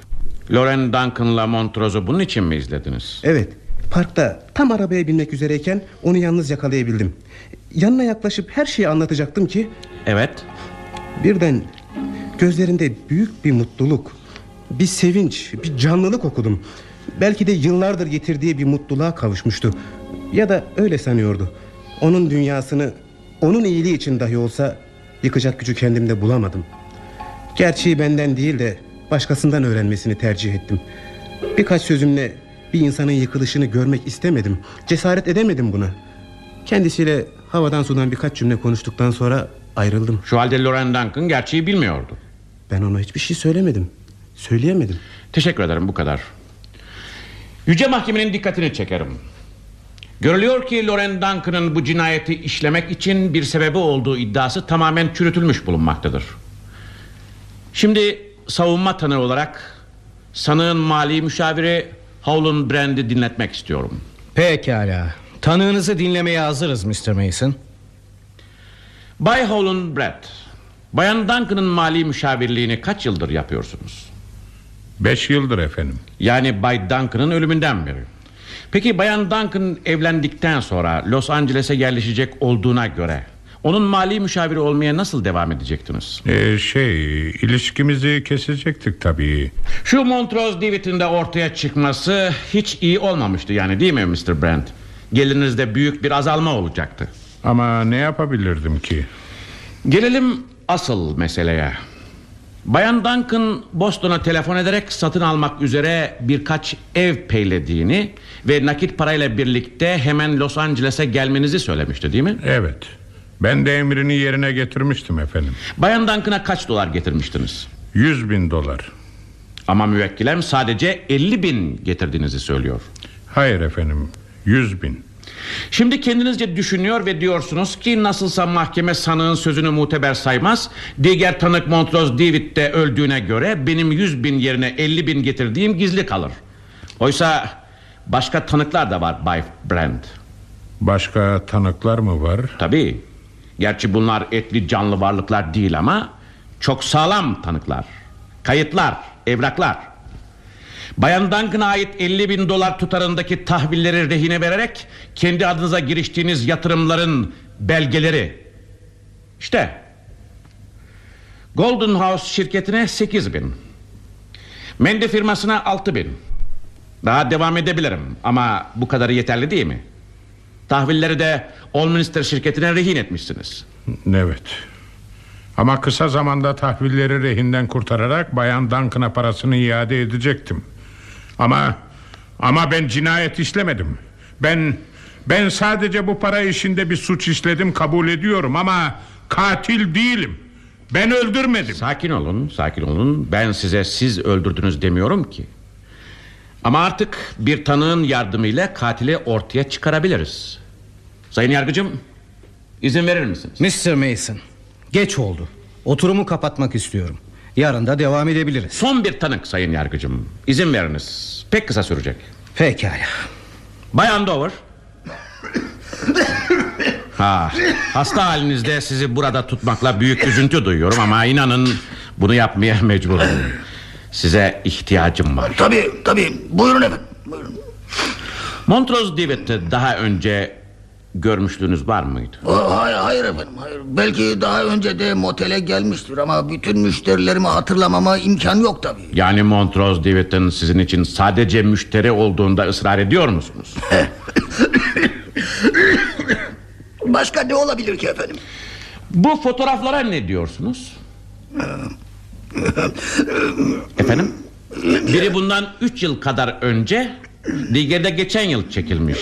L: Lauren Duncan'la Montrose'u bunun için mi izlediniz?
M: Evet, parkta tam arabaya binmek üzereyken onu yalnız yakalayabildim. Yanına yaklaşıp her şeyi anlatacaktım ki...
L: Evet.
M: Birden gözlerinde büyük bir mutluluk, bir sevinç, bir canlılık okudum. Belki de yıllardır getirdiği bir mutluluğa kavuşmuştu. Ya da öyle sanıyordu. Onun dünyasını onun iyiliği için dahi olsa yıkacak gücü kendimde bulamadım. Gerçeği benden değil de başkasından öğrenmesini tercih ettim. Birkaç sözümle bir insanın yıkılışını görmek istemedim. Cesaret edemedim buna. Kendisiyle havadan sudan birkaç cümle konuştuktan sonra ayrıldım.
L: Şu halde Lauren Duncan gerçeği bilmiyordu.
M: Ben ona hiçbir şey söylemedim. Söyleyemedim.
L: Teşekkür ederim bu kadar. Yüce Mahkemenin dikkatini çekerim. Görülüyor ki Lauren Duncan'ın bu cinayeti işlemek için bir sebebi olduğu iddiası tamamen çürütülmüş bulunmaktadır. Şimdi savunma tanığı olarak sanığın mali müşaviri Howlin Brand'i dinletmek istiyorum.
J: Pekala. Tanığınızı dinlemeye hazırız Mr. Mason.
L: Bay Howlin Brand, Bayan Duncan'ın mali müşavirliğini kaç yıldır yapıyorsunuz?
E: Beş yıldır efendim.
L: Yani Bay Duncan'ın ölümünden beri. Peki Bayan Duncan evlendikten sonra Los Angeles'e yerleşecek olduğuna göre onun mali müşaviri olmaya nasıl devam edecektiniz?
E: Ee, şey ilişkimizi kesecektik tabii.
L: Şu Montrose David'in de ortaya çıkması hiç iyi olmamıştı yani değil mi Mr. Brand? Gelirinizde büyük bir azalma olacaktı.
E: Ama ne yapabilirdim ki?
L: Gelelim asıl meseleye. Bayan Duncan Boston'a telefon ederek satın almak üzere birkaç ev peylediğini ve nakit parayla birlikte hemen Los Angeles'e gelmenizi söylemişti değil mi?
E: Evet. Ben de emrini yerine getirmiştim efendim.
L: Bayan Duncan'a kaç dolar getirmiştiniz?
E: Yüz bin dolar.
L: Ama müvekkilem sadece 50 bin getirdiğinizi söylüyor.
E: Hayır efendim. Yüz bin.
L: Şimdi kendinizce düşünüyor ve diyorsunuz ki nasılsa mahkeme sanığın sözünü muteber saymaz. Diğer tanık Montrose David de öldüğüne göre benim 100 bin yerine 50 bin getirdiğim gizli kalır. Oysa başka tanıklar da var Bay Brand.
E: Başka tanıklar mı var?
L: Tabii. Gerçi bunlar etli canlı varlıklar değil ama çok sağlam tanıklar. Kayıtlar, evraklar. Bayan Duncan'a ait 50 bin dolar tutarındaki tahvilleri rehine vererek kendi adınıza giriştiğiniz yatırımların belgeleri. İşte Golden House şirketine 8 bin. Mendy firmasına 6 bin. Daha devam edebilirim ama bu kadarı yeterli değil mi? Tahvilleri de Allminster şirketine rehin etmişsiniz.
E: Evet. Ama kısa zamanda tahvilleri rehinden kurtararak Bayan Duncan'a parasını iade edecektim. Ama ama ben cinayet işlemedim. Ben ben sadece bu para işinde bir suç işledim kabul ediyorum ama katil değilim. Ben öldürmedim.
L: Sakin olun, sakin olun. Ben size siz öldürdünüz demiyorum ki. Ama artık bir tanığın yardımıyla katili ortaya çıkarabiliriz. Sayın yargıcım, izin verir misiniz?
J: Mr. Mason, geç oldu. Oturumu kapatmak istiyorum. Yarın da devam edebiliriz.
L: Son bir tanık sayın yargıcım. İzin veriniz. Pek kısa sürecek.
J: Pekala.
L: Bayan Dover. Ha, hasta halinizde sizi burada tutmakla büyük üzüntü duyuyorum ama inanın bunu yapmaya mecburum. Size ihtiyacım var.
G: Tabii tabii buyurun efendim. Buyurun.
L: Montrose David'i daha önce görmüşlüğünüz var mıydı?
G: O, hayır, hayır efendim hayır. Belki daha önce de motele gelmiştir ama bütün müşterilerimi hatırlamama imkan yok tabii.
L: Yani Montrose David'in sizin için sadece müşteri olduğunda ısrar ediyor musunuz? *laughs*
G: Başka ne olabilir ki efendim?
L: Bu fotoğraflara ne diyorsunuz? *laughs* Efendim? Biri bundan üç yıl kadar önce Diğeri geçen yıl çekilmiş.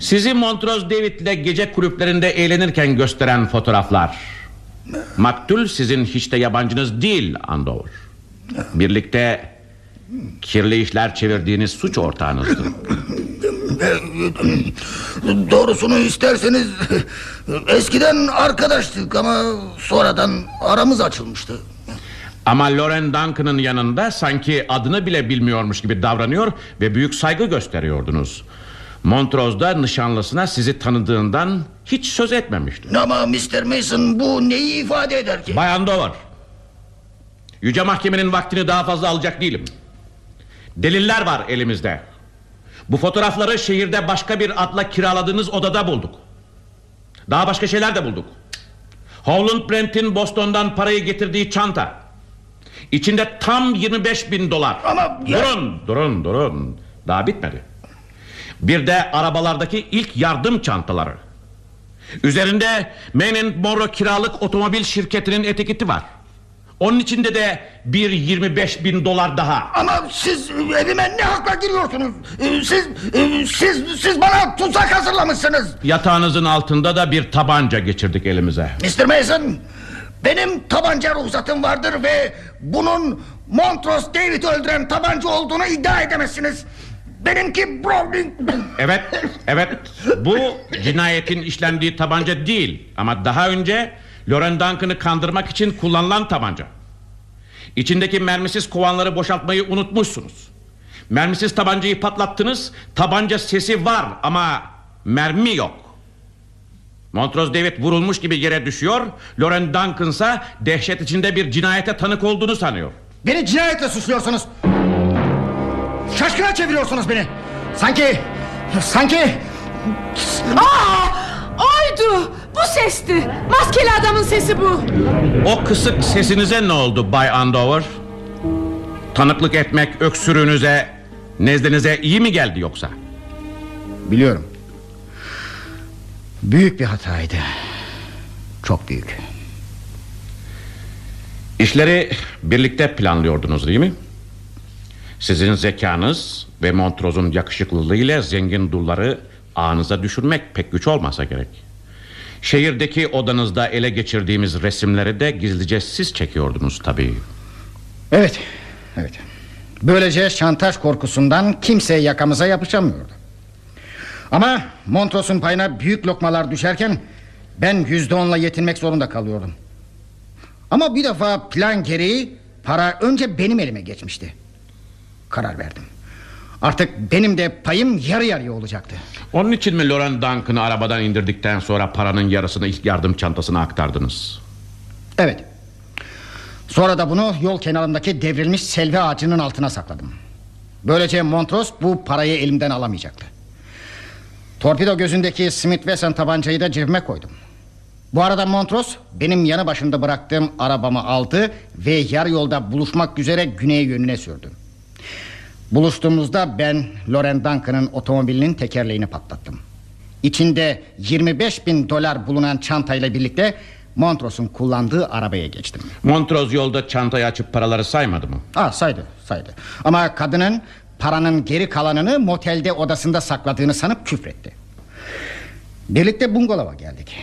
L: Sizi Montrose David'le gece kulüplerinde eğlenirken gösteren fotoğraflar. Maktul sizin hiç de yabancınız değil Andover Birlikte kirli işler çevirdiğiniz suç ortağınızdır.
G: Doğrusunu isterseniz eskiden arkadaştık ama sonradan aramız açılmıştı.
L: Ama Loren Duncan'ın yanında sanki adını bile bilmiyormuş gibi davranıyor ve büyük saygı gösteriyordunuz. Montrose'da nişanlısına sizi tanıdığından hiç söz etmemişti.
G: Ama Mr. Mason bu neyi ifade eder ki?
L: Bayan Dover. Yüce Mahkemenin vaktini daha fazla alacak değilim. Deliller var elimizde. Bu fotoğrafları şehirde başka bir adla kiraladığınız odada bulduk. Daha başka şeyler de bulduk. Howland Brent'in Boston'dan parayı getirdiği çanta. İçinde tam 25 bin dolar.
G: Ama
L: durun, durun, durun. Daha bitmedi. Bir de arabalardaki ilk yardım çantaları. Üzerinde Men Morrow kiralık otomobil şirketinin etiketi var. Onun içinde de bir 25 bin dolar daha.
G: Ama siz evime ne hakla giriyorsunuz? Ee, siz, e, siz, siz bana tuzak hazırlamışsınız.
L: Yatağınızın altında da bir tabanca geçirdik elimize.
G: Mr. Mason, benim tabanca ruhsatım vardır ve bunun Montrose David'i öldüren tabanca olduğunu iddia edemezsiniz. Benimki Browning.
L: Evet, evet. Bu cinayetin işlendiği tabanca değil. Ama daha önce Loren Duncan'ı kandırmak için kullanılan tabanca. İçindeki mermisiz kovanları boşaltmayı unutmuşsunuz. Mermisiz tabancayı patlattınız. Tabanca sesi var ama mermi yok. Montrose David vurulmuş gibi yere düşüyor. Loren Duncan ise dehşet içinde bir cinayete tanık olduğunu sanıyor.
H: Beni cinayetle suçluyorsunuz. Şaşkına çeviriyorsunuz beni. Sanki... Sanki...
B: Aa! Oydu! Bu sesti! Maskeli adamın sesi bu!
L: O kısık sesinize ne oldu Bay Andover? Tanıklık etmek öksürüğünüze, nezdinize iyi mi geldi yoksa?
H: Biliyorum. Büyük bir hataydı. Çok büyük.
L: İşleri birlikte planlıyordunuz değil mi? Sizin zekanız ve Montrose'un yakışıklılığıyla zengin dulları ağınıza düşürmek pek güç olmasa gerek. Şehirdeki odanızda ele geçirdiğimiz resimleri de gizlice siz çekiyordunuz tabii.
H: Evet, evet. Böylece şantaj korkusundan kimse yakamıza yapışamıyordu. Ama Montros'un payına büyük lokmalar düşerken ben yüzde onla yetinmek zorunda kalıyordum. Ama bir defa plan gereği para önce benim elime geçmişti. Karar verdim. Artık benim de payım yarı yarıya olacaktı.
L: Onun için mi Loren Duncan'ı arabadan indirdikten sonra paranın yarısını ilk yardım çantasına aktardınız?
H: Evet. Sonra da bunu yol kenarındaki devrilmiş selvi ağacının altına sakladım. Böylece Montrose bu parayı elimden alamayacaktı. Torpido gözündeki Smith Wesson tabancayı da cebime koydum. Bu arada Montrose benim yanı başında bıraktığım arabamı aldı ve yarı yolda buluşmak üzere güney yönüne sürdü. Buluştuğumuzda ben Loren Duncan'ın otomobilinin tekerleğini patlattım. İçinde 25 bin dolar bulunan çantayla birlikte Montrose'un kullandığı arabaya geçtim.
L: Montrose yolda çantayı açıp paraları saymadı mı?
H: Ah saydı saydı. Ama kadının paranın geri kalanını motelde odasında sakladığını sanıp küfretti. Birlikte bungalova geldik.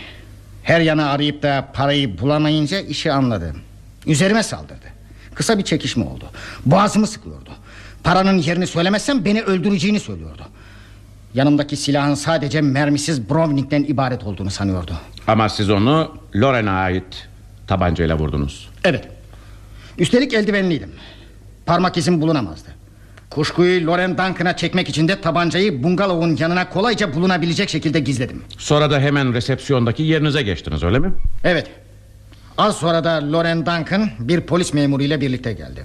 H: Her yana arayıp da parayı bulamayınca işi anladı. Üzerime saldırdı. Kısa bir çekişme oldu. Boğazımı sıkıyordu. Paranın yerini söylemezsem beni öldüreceğini söylüyordu. Yanımdaki silahın sadece mermisiz Browning'den ibaret olduğunu sanıyordu.
L: Ama siz onu Loren'a ait tabancayla vurdunuz.
H: Evet. Üstelik eldivenliydim. Parmak izim bulunamazdı. Kuşkuyu Loren Duncan'a çekmek için de tabancayı bungalovun yanına kolayca bulunabilecek şekilde gizledim.
L: Sonra da hemen resepsiyondaki yerinize geçtiniz öyle mi?
H: Evet. Az sonra da Loren Duncan bir polis memuruyla birlikte geldi.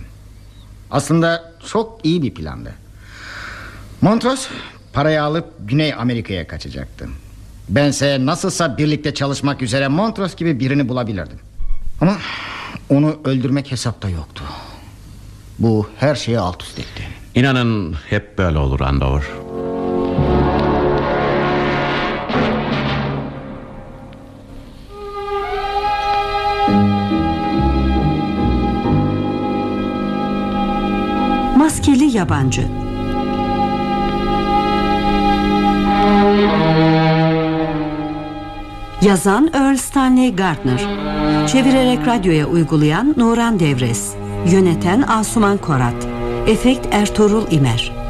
H: Aslında çok iyi bir plandı. Montrose parayı alıp Güney Amerika'ya kaçacaktı. Bense nasılsa birlikte çalışmak üzere Montrose gibi birini bulabilirdim. Ama onu öldürmek hesapta yoktu. Bu her şeyi alt üst etti.
L: İnanın hep böyle olur Andover.
A: Maskeli Yabancı. Yazan Earl Stanley Gardner. Çevirerek radyoya uygulayan Nuran Devres Yöneten Asuman Korat Efekt Ertuğrul İmer